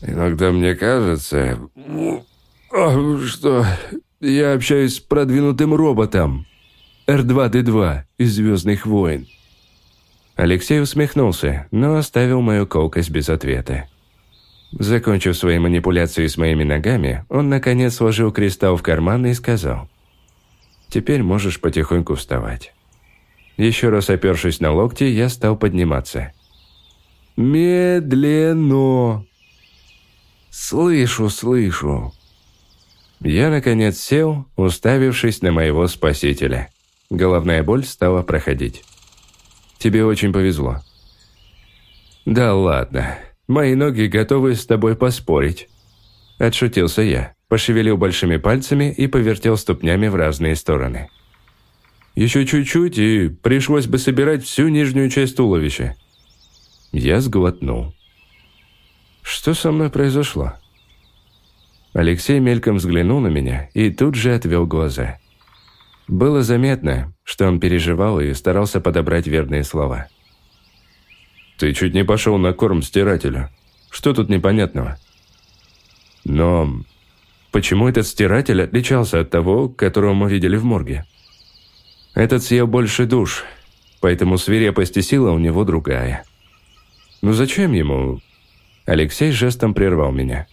Speaker 9: «Иногда мне кажется, что
Speaker 1: я общаюсь с продвинутым роботом. Р-2-Д2 из «Звездных войн». Алексей усмехнулся, но оставил мою колкость без ответа. Закончив свои манипуляции с моими ногами, он наконец сложил кристалл в карман и сказал – Теперь можешь потихоньку вставать. Еще раз опершись на локти, я стал подниматься. Медленно. Слышу, слышу. Я, наконец, сел, уставившись на моего спасителя. Головная боль стала проходить. Тебе очень повезло. Да ладно, мои ноги готовы с тобой поспорить. Отшутился я пошевелил большими пальцами и повертел ступнями в разные стороны. Еще чуть-чуть, и пришлось бы собирать всю нижнюю часть туловища. Я сглотнул. Что со мной произошло? Алексей мельком взглянул на меня и тут же отвел глаза. Было заметно, что он переживал и старался подобрать верные слова. «Ты чуть не пошел на корм стирателю. Что тут непонятного?» «Но Почему этот стиратель отличался от того, которого мы видели в морге? Этот съел больше душ, поэтому свирепость и сила у него другая. Ну зачем ему? Алексей жестом прервал меня.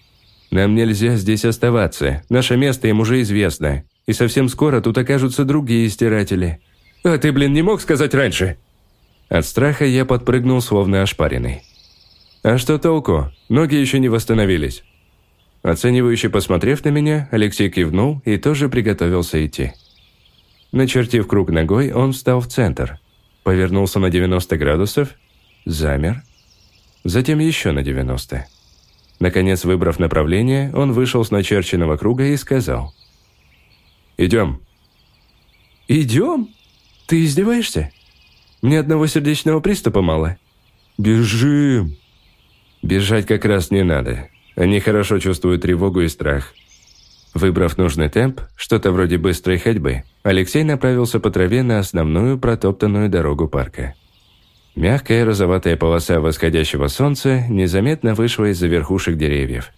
Speaker 1: Нам нельзя здесь оставаться, наше место им уже известно, и совсем скоро тут окажутся другие стиратели. А ты, блин, не мог сказать раньше? От страха я подпрыгнул, словно ошпаренный. А что толку? Ноги еще не восстановились. Оценивающе посмотрев на меня, Алексей кивнул и тоже приготовился идти. Начертив круг ногой, он встал в центр, повернулся на 90 градусов, замер, затем еще на 90. Наконец, выбрав направление, он вышел с начерченного круга и сказал «Идем». «Идем? Ты издеваешься? Мне одного сердечного приступа мало». «Бежим!» «Бежать как раз не надо. Они хорошо чувствуют тревогу и страх. Выбрав нужный темп, что-то вроде быстрой ходьбы, Алексей направился по траве на основную протоптанную дорогу парка. Мягкая розоватая полоса восходящего солнца незаметно вышла из-за верхушек деревьев.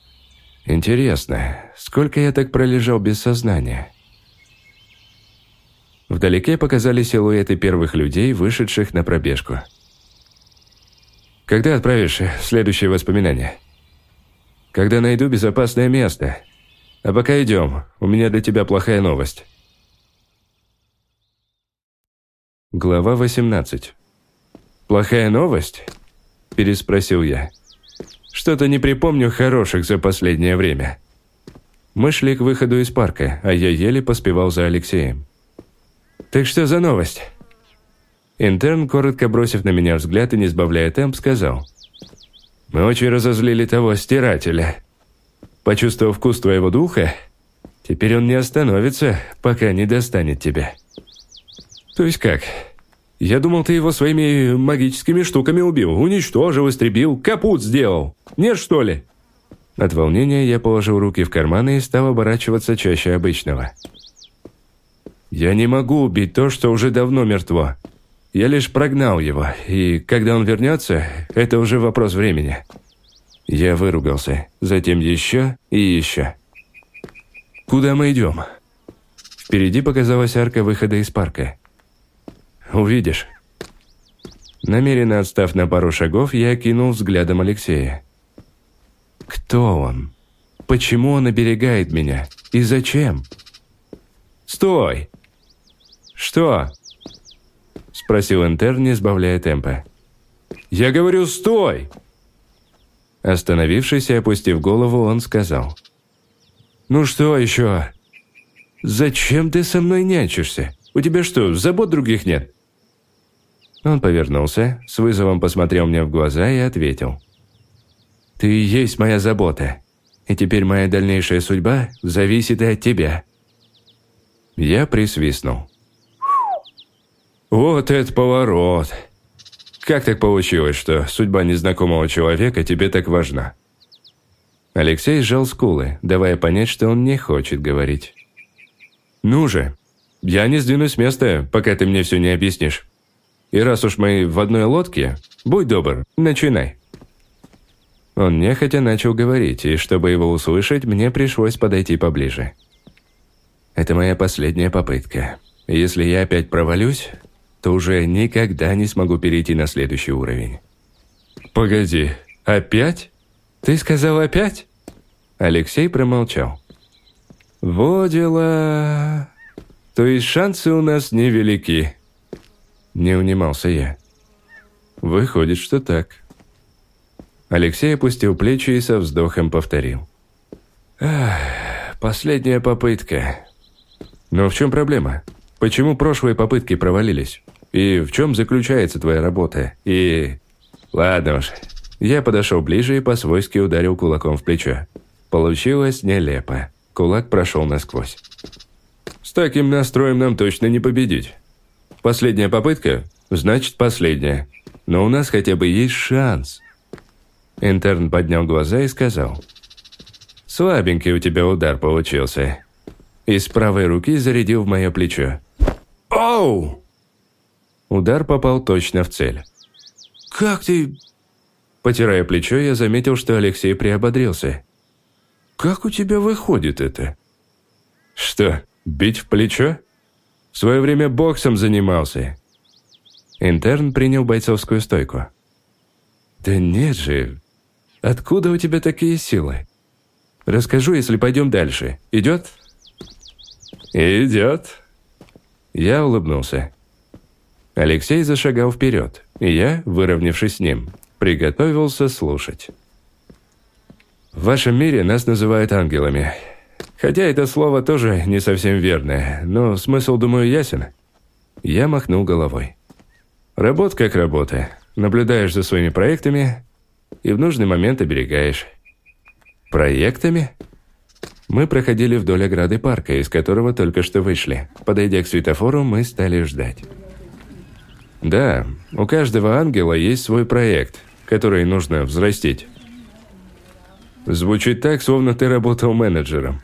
Speaker 1: Интересно, сколько я так пролежал без сознания? Вдалеке показались силуэты первых людей, вышедших на пробежку. «Когда отправишь следующее воспоминание?» когда найду безопасное место. А пока идем, у меня для тебя плохая новость». Глава 18 «Плохая новость?» – переспросил я. «Что-то не припомню хороших за последнее время». Мы шли к выходу из парка, а я еле поспевал за Алексеем. «Так что за новость?» Интерн, коротко бросив на меня взгляд и не сбавляя темп, сказал – мы очень разозлили того стирателя. Почувствовав вкус твоего духа, теперь он не остановится, пока не достанет тебя. То есть как? Я думал, ты его своими магическими штуками убил, уничтожил, истребил, капут сделал. Нет, что ли? От волнения я положил руки в карманы и стал оборачиваться чаще обычного. Я не могу убить то, что уже давно мертво. Я лишь прогнал его, и когда он вернется, это уже вопрос времени. Я выругался, затем еще и еще. Куда мы идем? Впереди показалась арка выхода из парка. Увидишь. Намеренно отстав на пару шагов, я окинул взглядом Алексея. Кто он? Почему он оберегает меня? И зачем? Стой! Что? Спросил интерн, не сбавляя темпа. Я говорю, стой! Остановившись и опустив голову, он сказал. «Ну что еще? Зачем ты со мной нянчишься? У тебя что, забот других нет?» Он повернулся, с вызовом посмотрел мне в глаза и ответил. «Ты и есть моя забота, и теперь моя дальнейшая судьба зависит и от тебя». Я присвистнул. «Вот это поворот! Как так получилось, что судьба незнакомого человека тебе так важна?» Алексей сжал скулы, давая понять, что он не хочет говорить. «Ну же, я не сдвинусь с места, пока ты мне все не объяснишь. И раз уж мы в одной лодке, будь добр, начинай». Он нехотя начал говорить, и чтобы его услышать, мне пришлось подойти поближе. «Это моя последняя попытка. Если я опять провалюсь, то уже никогда не смогу перейти на следующий уровень. «Погоди, опять? Ты сказал опять?» Алексей промолчал. «Во дела... То есть шансы у нас невелики». Не унимался я. «Выходит, что так». Алексей опустил плечи и со вздохом повторил. «Ах, последняя попытка. Но в чем проблема? Почему прошлые попытки провалились? И в чем заключается твоя работа? И... Ладно уж. Я подошел ближе и по-свойски ударил кулаком в плечо. Получилось нелепо. Кулак прошел насквозь. С таким настроем нам точно не победить. Последняя попытка? Значит, последняя. Но у нас хотя бы есть шанс. Интерн поднял глаза и сказал. Слабенький у тебя удар получился. И с правой руки зарядил в мое плечо. «Оу!» Удар попал точно в цель. «Как ты...» Потирая плечо, я заметил, что Алексей приободрился. «Как у тебя выходит это?» «Что, бить в плечо?» «В свое время боксом занимался». Интерн принял бойцовскую стойку. «Да нет же, откуда у тебя такие силы? Расскажу, если пойдем дальше. Идет?» «Идет», я улыбнулся. Алексей зашагал вперед, и я, выровнявшись с ним, приготовился слушать. В вашем мире нас называют ангелами. Хотя это слово тоже не совсем верное, но смысл, думаю, ясен. Я махнул головой. Работа как работа. Наблюдаешь за своими проектами и в нужный момент оберегаешь. Проектами? Мы проходили вдоль ограды парка, из которого только что вышли. Подойдя к светофору, мы стали ждать. Да, у каждого ангела есть свой проект, который нужно взрастить. Звучит так, словно ты работал менеджером.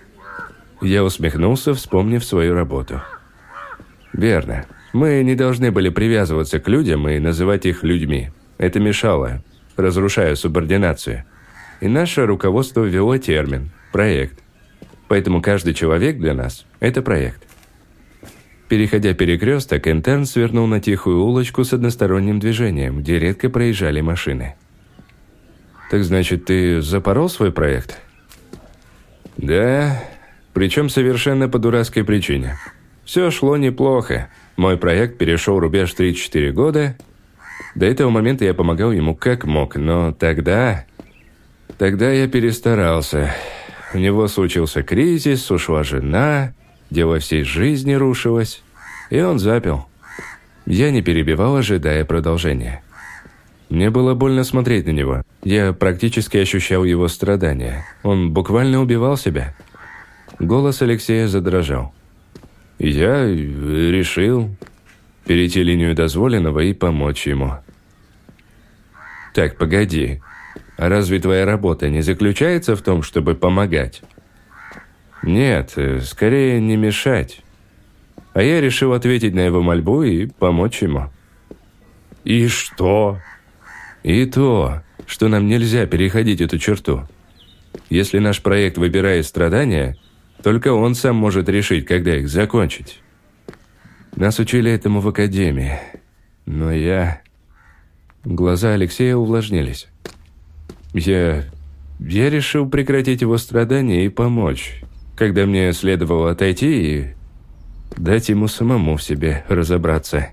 Speaker 1: Я усмехнулся, вспомнив свою работу. Верно. Мы не должны были привязываться к людям и называть их людьми. Это мешало, разрушая субординацию. И наше руководство ввело термин «проект». Поэтому каждый человек для нас – это проект. Переходя перекресток, интерн свернул на тихую улочку с односторонним движением, где редко проезжали машины. «Так значит, ты запорол свой проект?» «Да, причем совершенно по дурацкой причине. Все шло неплохо. Мой проект перешел рубеж 3-4 года. До этого момента я помогал ему как мог, но тогда... Тогда я перестарался. У него случился кризис, ушла жена, дело всей жизни рушилось, и он запил. Я не перебивал, ожидая продолжения. Мне было больно смотреть на него. Я практически ощущал его страдания. Он буквально убивал себя. Голос Алексея задрожал. Я решил перейти линию дозволенного и помочь ему. «Так, погоди. А разве твоя работа не заключается в том, чтобы помогать? Нет, э, скорее не мешать. А я решил ответить на его мольбу и помочь ему. И что? И то, что нам нельзя переходить эту черту. Если наш проект выбирает страдания, только он сам может решить, когда их закончить. Нас учили этому в академии. Но я... Глаза Алексея увлажнились. Я... я решил прекратить его страдания и помочь, когда мне следовало отойти и дать ему самому в себе разобраться.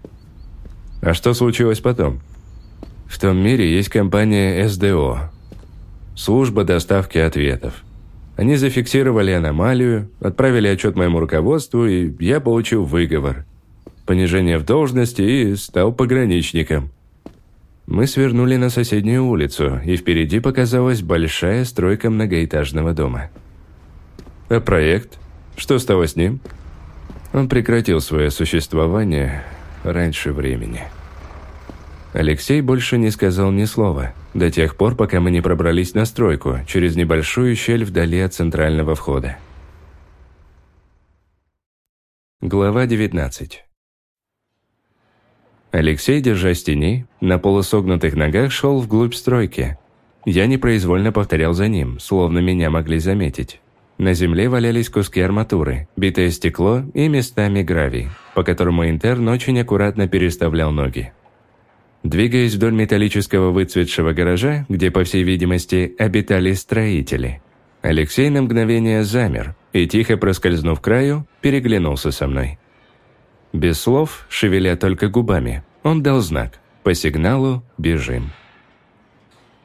Speaker 1: А что случилось потом? В том мире есть компания СДО. Служба доставки ответов. Они зафиксировали аномалию, отправили отчет моему руководству, и я получил выговор. Понижение в должности и стал пограничником. Мы свернули на соседнюю улицу, и впереди показалась большая стройка многоэтажного дома. А проект? Что стало с ним? Он прекратил свое существование раньше времени. Алексей больше не сказал ни слова, до тех пор, пока мы не пробрались на стройку через небольшую щель вдали от центрального входа. Глава 19 Алексей, держась тени, на полусогнутых ногах шел вглубь стройки. Я непроизвольно повторял за ним, словно меня могли заметить. На земле валялись куски арматуры, битое стекло и местами гравий, по которому интерн очень аккуратно переставлял ноги. Двигаясь вдоль металлического выцветшего гаража, где, по всей видимости, обитали строители, Алексей на мгновение замер и, тихо проскользнув краю, переглянулся со мной. Без слов, шевеля только губами, он дал знак «По сигналу бежим».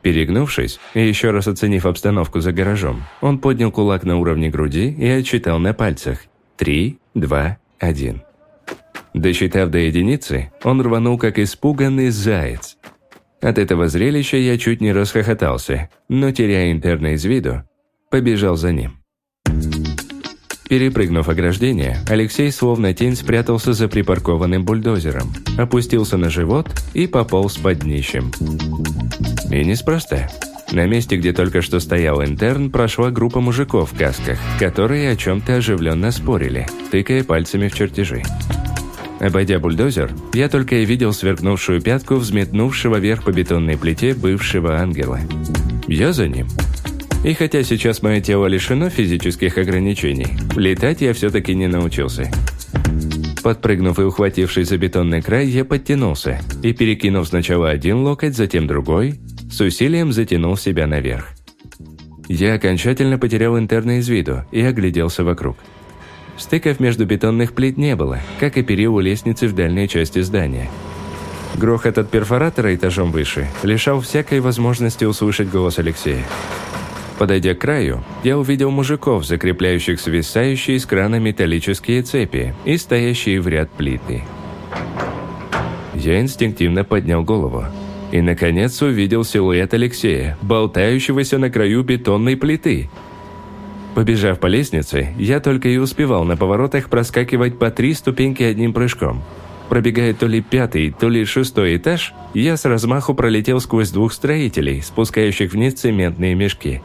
Speaker 1: Перегнувшись и еще раз оценив обстановку за гаражом, он поднял кулак на уровне груди и отчитал на пальцах «Три, два, один». Досчитав до единицы, он рванул, как испуганный заяц. От этого зрелища я чуть не расхохотался, но, теряя интерна из виду, побежал за ним. Перепрыгнув ограждение, Алексей словно тень спрятался за припаркованным бульдозером, опустился на живот и пополз под днищем. И неспроста. На месте, где только что стоял интерн, прошла группа мужиков в касках, которые о чем-то оживленно спорили, тыкая пальцами в чертежи. Обойдя бульдозер, я только и видел сверкнувшую пятку взметнувшего вверх по бетонной плите бывшего ангела. Я за ним. И хотя сейчас мое тело лишено физических ограничений, летать я все-таки не научился. Подпрыгнув и ухватившись за бетонный край, я подтянулся и, перекинув сначала один локоть, затем другой, с усилием затянул себя наверх. Я окончательно потерял интерна из виду и огляделся вокруг. Стыков между бетонных плит не было, как и перил у лестницы в дальней части здания. Грохот от перфоратора этажом выше лишал всякой возможности услышать голос Алексея. Подойдя к краю, я увидел мужиков, закрепляющих свисающие с крана металлические цепи и стоящие в ряд плиты. Я инстинктивно поднял голову и, наконец, увидел силуэт Алексея, болтающегося на краю бетонной плиты – Побежав по лестнице, я только и успевал на поворотах проскакивать по три ступеньки одним прыжком. Пробегая то ли пятый, то ли шестой этаж, я с размаху пролетел сквозь двух строителей, спускающих вниз цементные мешки.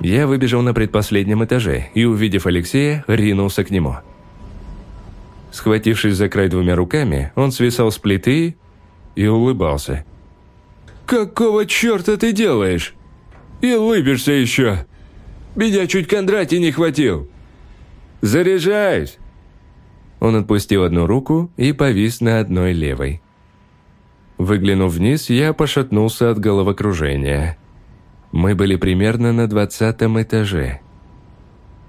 Speaker 1: Я выбежал на предпоследнем этаже и, увидев Алексея, ринулся к нему. Схватившись за край двумя руками, он свисал с плиты и улыбался. «Какого черта ты делаешь? И улыбишься еще!» Меня чуть Кондратий не хватил. Заряжаюсь!» Он отпустил одну руку и повис на одной левой. Выглянув вниз, я пошатнулся от головокружения. Мы были примерно на двадцатом этаже.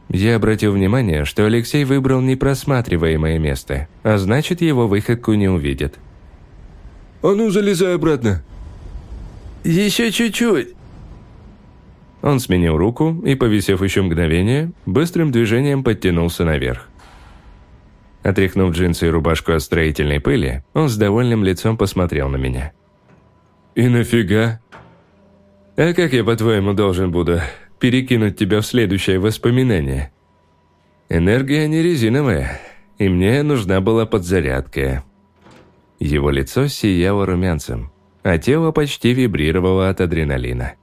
Speaker 1: Я обратил внимание, что Алексей выбрал непросматриваемое место, а значит, его выходку не увидят. «А ну, залезай обратно!» «Еще чуть-чуть!» Он сменил руку и, повисев еще мгновение, быстрым движением подтянулся наверх. Отряхнув джинсы и рубашку от строительной пыли, он с довольным лицом посмотрел на меня. «И нафига?» «А как я, по-твоему, должен буду перекинуть тебя в следующее воспоминание?» «Энергия не резиновая, и мне нужна была подзарядка». Его лицо сияло румянцем, а тело почти вибрировало от адреналина.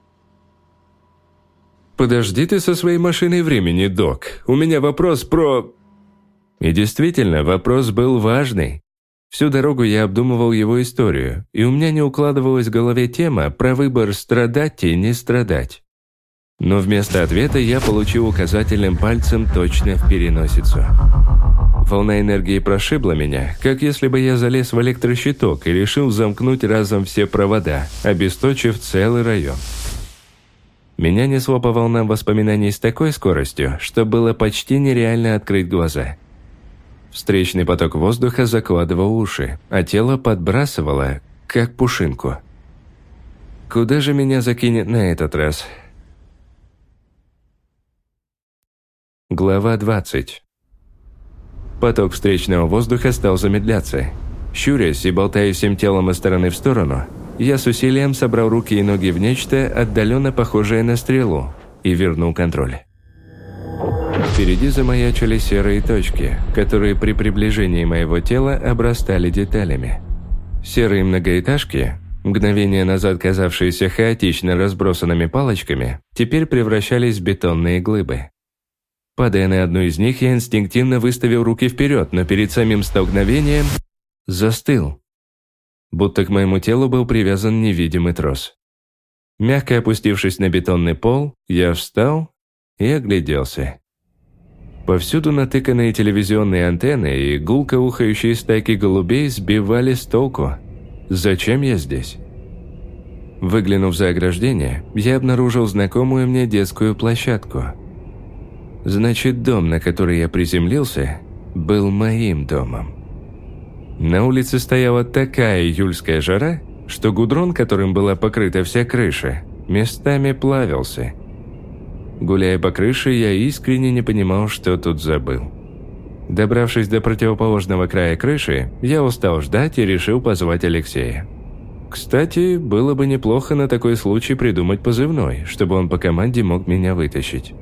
Speaker 1: «Подожди ты со своей машиной времени, док. У меня вопрос про...» И действительно, вопрос был важный. Всю дорогу я обдумывал его историю, и у меня не укладывалась в голове тема про выбор страдать и не страдать. Но вместо ответа я получил указательным пальцем точно в переносицу. волна энергии прошибла меня, как если бы я залез в электрощиток и решил замкнуть разом все провода, обесточив целый район. Меня несло по волнам воспоминаний с такой скоростью, что было почти нереально открыть глаза. Встречный поток воздуха закладывал уши, а тело подбрасывало, как пушинку. Куда же меня закинет на этот раз? Глава 20 Поток встречного воздуха стал замедляться. Щурясь и болтая всем телом из стороны в сторону, я с усилием собрал руки и ноги в нечто, отдаленно похожее на стрелу, и вернул контроль. Впереди замаячили серые точки, которые при приближении моего тела обрастали деталями. Серые многоэтажки, мгновение назад казавшиеся хаотично разбросанными палочками, теперь превращались в бетонные глыбы. Падая на одну из них, я инстинктивно выставил руки вперед, но перед самим столкновением застыл будто к моему телу был привязан невидимый трос. Мягко опустившись на бетонный пол, я встал и огляделся. Повсюду натыканные телевизионные антенны и гулко ухающие стайки голубей сбивали с толку. Зачем я здесь? Выглянув за ограждение, я обнаружил знакомую мне детскую площадку. Значит, дом, на который я приземлился, был моим домом. На улице стояла такая июльская жара, что гудрон, которым была покрыта вся крыша, местами плавился. Гуляя по крыше, я искренне не понимал, что тут забыл. Добравшись до противоположного края крыши, я устал ждать и решил позвать Алексея. Кстати, было бы неплохо на такой случай придумать позывной, чтобы он по команде мог меня вытащить.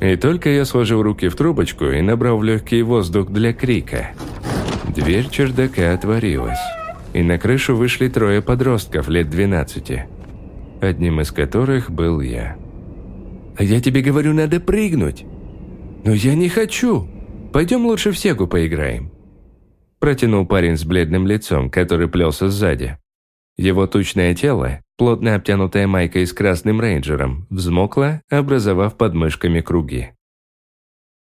Speaker 1: И только я сложил руки в трубочку и набрал в легкий воздух для крика – Дверь чердака отворилась, и на крышу вышли трое подростков лет 12, одним из которых был я. «А я тебе говорю, надо прыгнуть!» «Но я не хочу! Пойдем лучше в Сегу поиграем!» Протянул парень с бледным лицом, который плелся сзади. Его тучное тело, плотно обтянутое майкой с красным рейнджером, взмокло, образовав подмышками круги.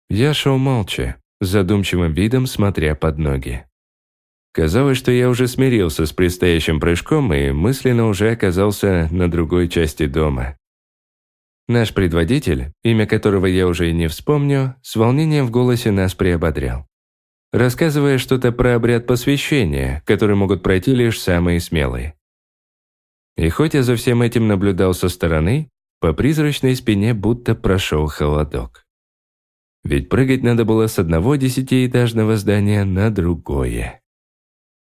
Speaker 1: Я шел молча, задумчивым видом смотря под ноги. Казалось, что я уже смирился с предстоящим прыжком и мысленно уже оказался на другой части дома. Наш предводитель, имя которого я уже и не вспомню, с волнением в голосе нас приободрял. Рассказывая что-то про обряд посвящения, который могут пройти лишь самые смелые. И хоть я за всем этим наблюдал со стороны, по призрачной спине будто прошел холодок. Ведь прыгать надо было с одного десятиэтажного здания на другое.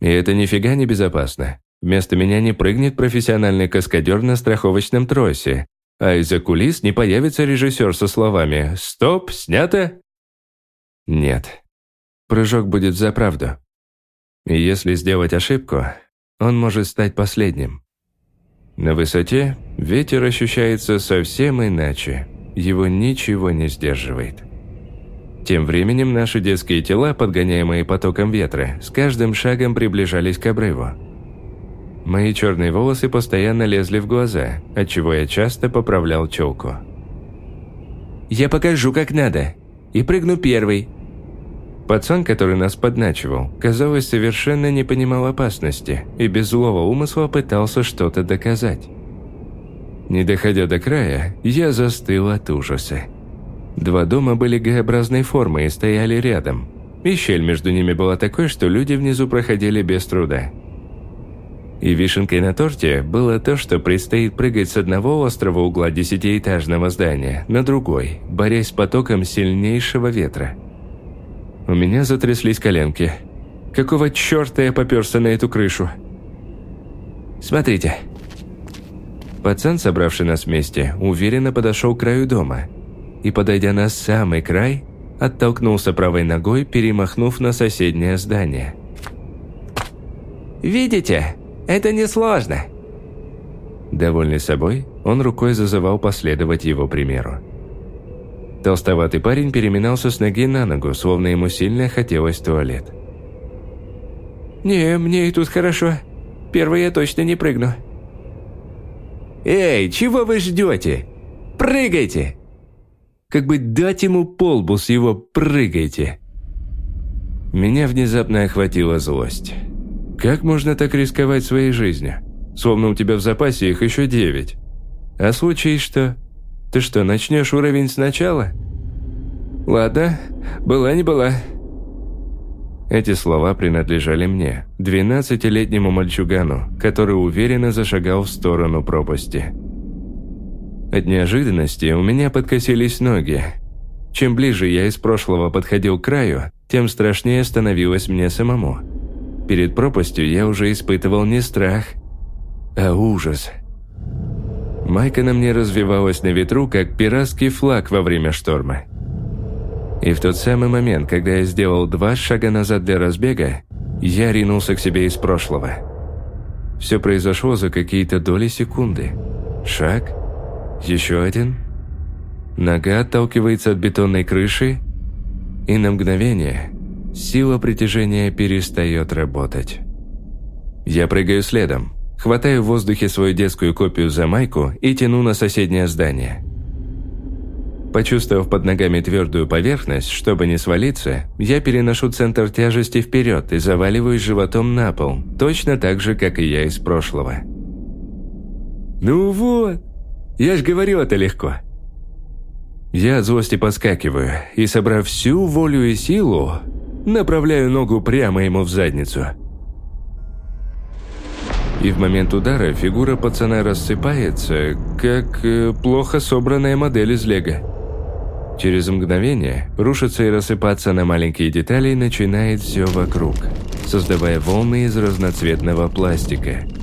Speaker 1: И это нифига не безопасно. Вместо меня не прыгнет профессиональный каскадер на страховочном тросе, а из-за кулис не появится режиссер со словами «Стоп, снято!» Нет. Прыжок будет за правду. И если сделать ошибку, он может стать последним. На высоте ветер ощущается совсем иначе. Его ничего не сдерживает. Тем временем наши детские тела, подгоняемые потоком ветра, с каждым шагом приближались к обрыву. Мои черные волосы постоянно лезли в глаза, отчего я часто поправлял челку. «Я покажу, как надо, и прыгну первый». Пацан, который нас подначивал, казалось, совершенно не понимал опасности и без злого умысла пытался что-то доказать. Не доходя до края, я застыл от ужаса. Два дома были Г-образной формы и стояли рядом. И щель между ними была такой, что люди внизу проходили без труда. И вишенкой на торте было то, что предстоит прыгать с одного острого угла десятиэтажного здания на другой, борясь с потоком сильнейшего ветра. У меня затряслись коленки. Какого черта я поперся на эту крышу? «Смотрите». Пацан, собравший нас вместе, уверенно подошел к краю дома – и, подойдя на самый край, оттолкнулся правой ногой, перемахнув на соседнее здание. «Видите? Это несложно!» Довольный собой, он рукой зазывал последовать его примеру. Толстоватый парень переминался с ноги на ногу, словно ему сильно хотелось в туалет. «Не, мне и тут хорошо. Первый я точно не прыгну». «Эй, чего вы ждете? Прыгайте!» Как бы дать ему полбу с его «прыгайте». Меня внезапно охватила злость. Как можно так рисковать своей жизнью? Словно у тебя в запасе их еще девять. А случай что? Ты что, начнешь уровень сначала? Ладно, была не была. Эти слова принадлежали мне, двенадцатилетнему мальчугану, который уверенно зашагал в сторону пропасти. От неожиданности у меня подкосились ноги. Чем ближе я из прошлого подходил к краю, тем страшнее становилось мне самому. Перед пропастью я уже испытывал не страх, а ужас. Майка на мне развивалась на ветру, как пиратский флаг во время шторма. И в тот самый момент, когда я сделал два шага назад для разбега, я ринулся к себе из прошлого. Все произошло за какие-то доли секунды. Шаг, еще один. Нога отталкивается от бетонной крыши, и на мгновение сила притяжения перестает работать. Я прыгаю следом, хватаю в воздухе свою детскую копию за майку и тяну на соседнее здание. Почувствовав под ногами твердую поверхность, чтобы не свалиться, я переношу центр тяжести вперед и заваливаюсь животом на пол, точно так же, как и я из прошлого. «Ну вот!» Я ж говорил, это легко. Я от злости подскакиваю и, собрав всю волю и силу, направляю ногу прямо ему в задницу. И в момент удара фигура пацана рассыпается, как э, плохо собранная модель из лего. Через мгновение рушится и рассыпаться на маленькие детали начинает все вокруг, создавая волны из разноцветного пластика –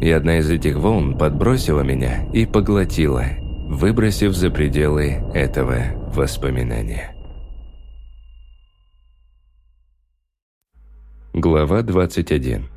Speaker 1: и одна из этих волн подбросила меня и поглотила, выбросив за пределы этого воспоминания. Глава 21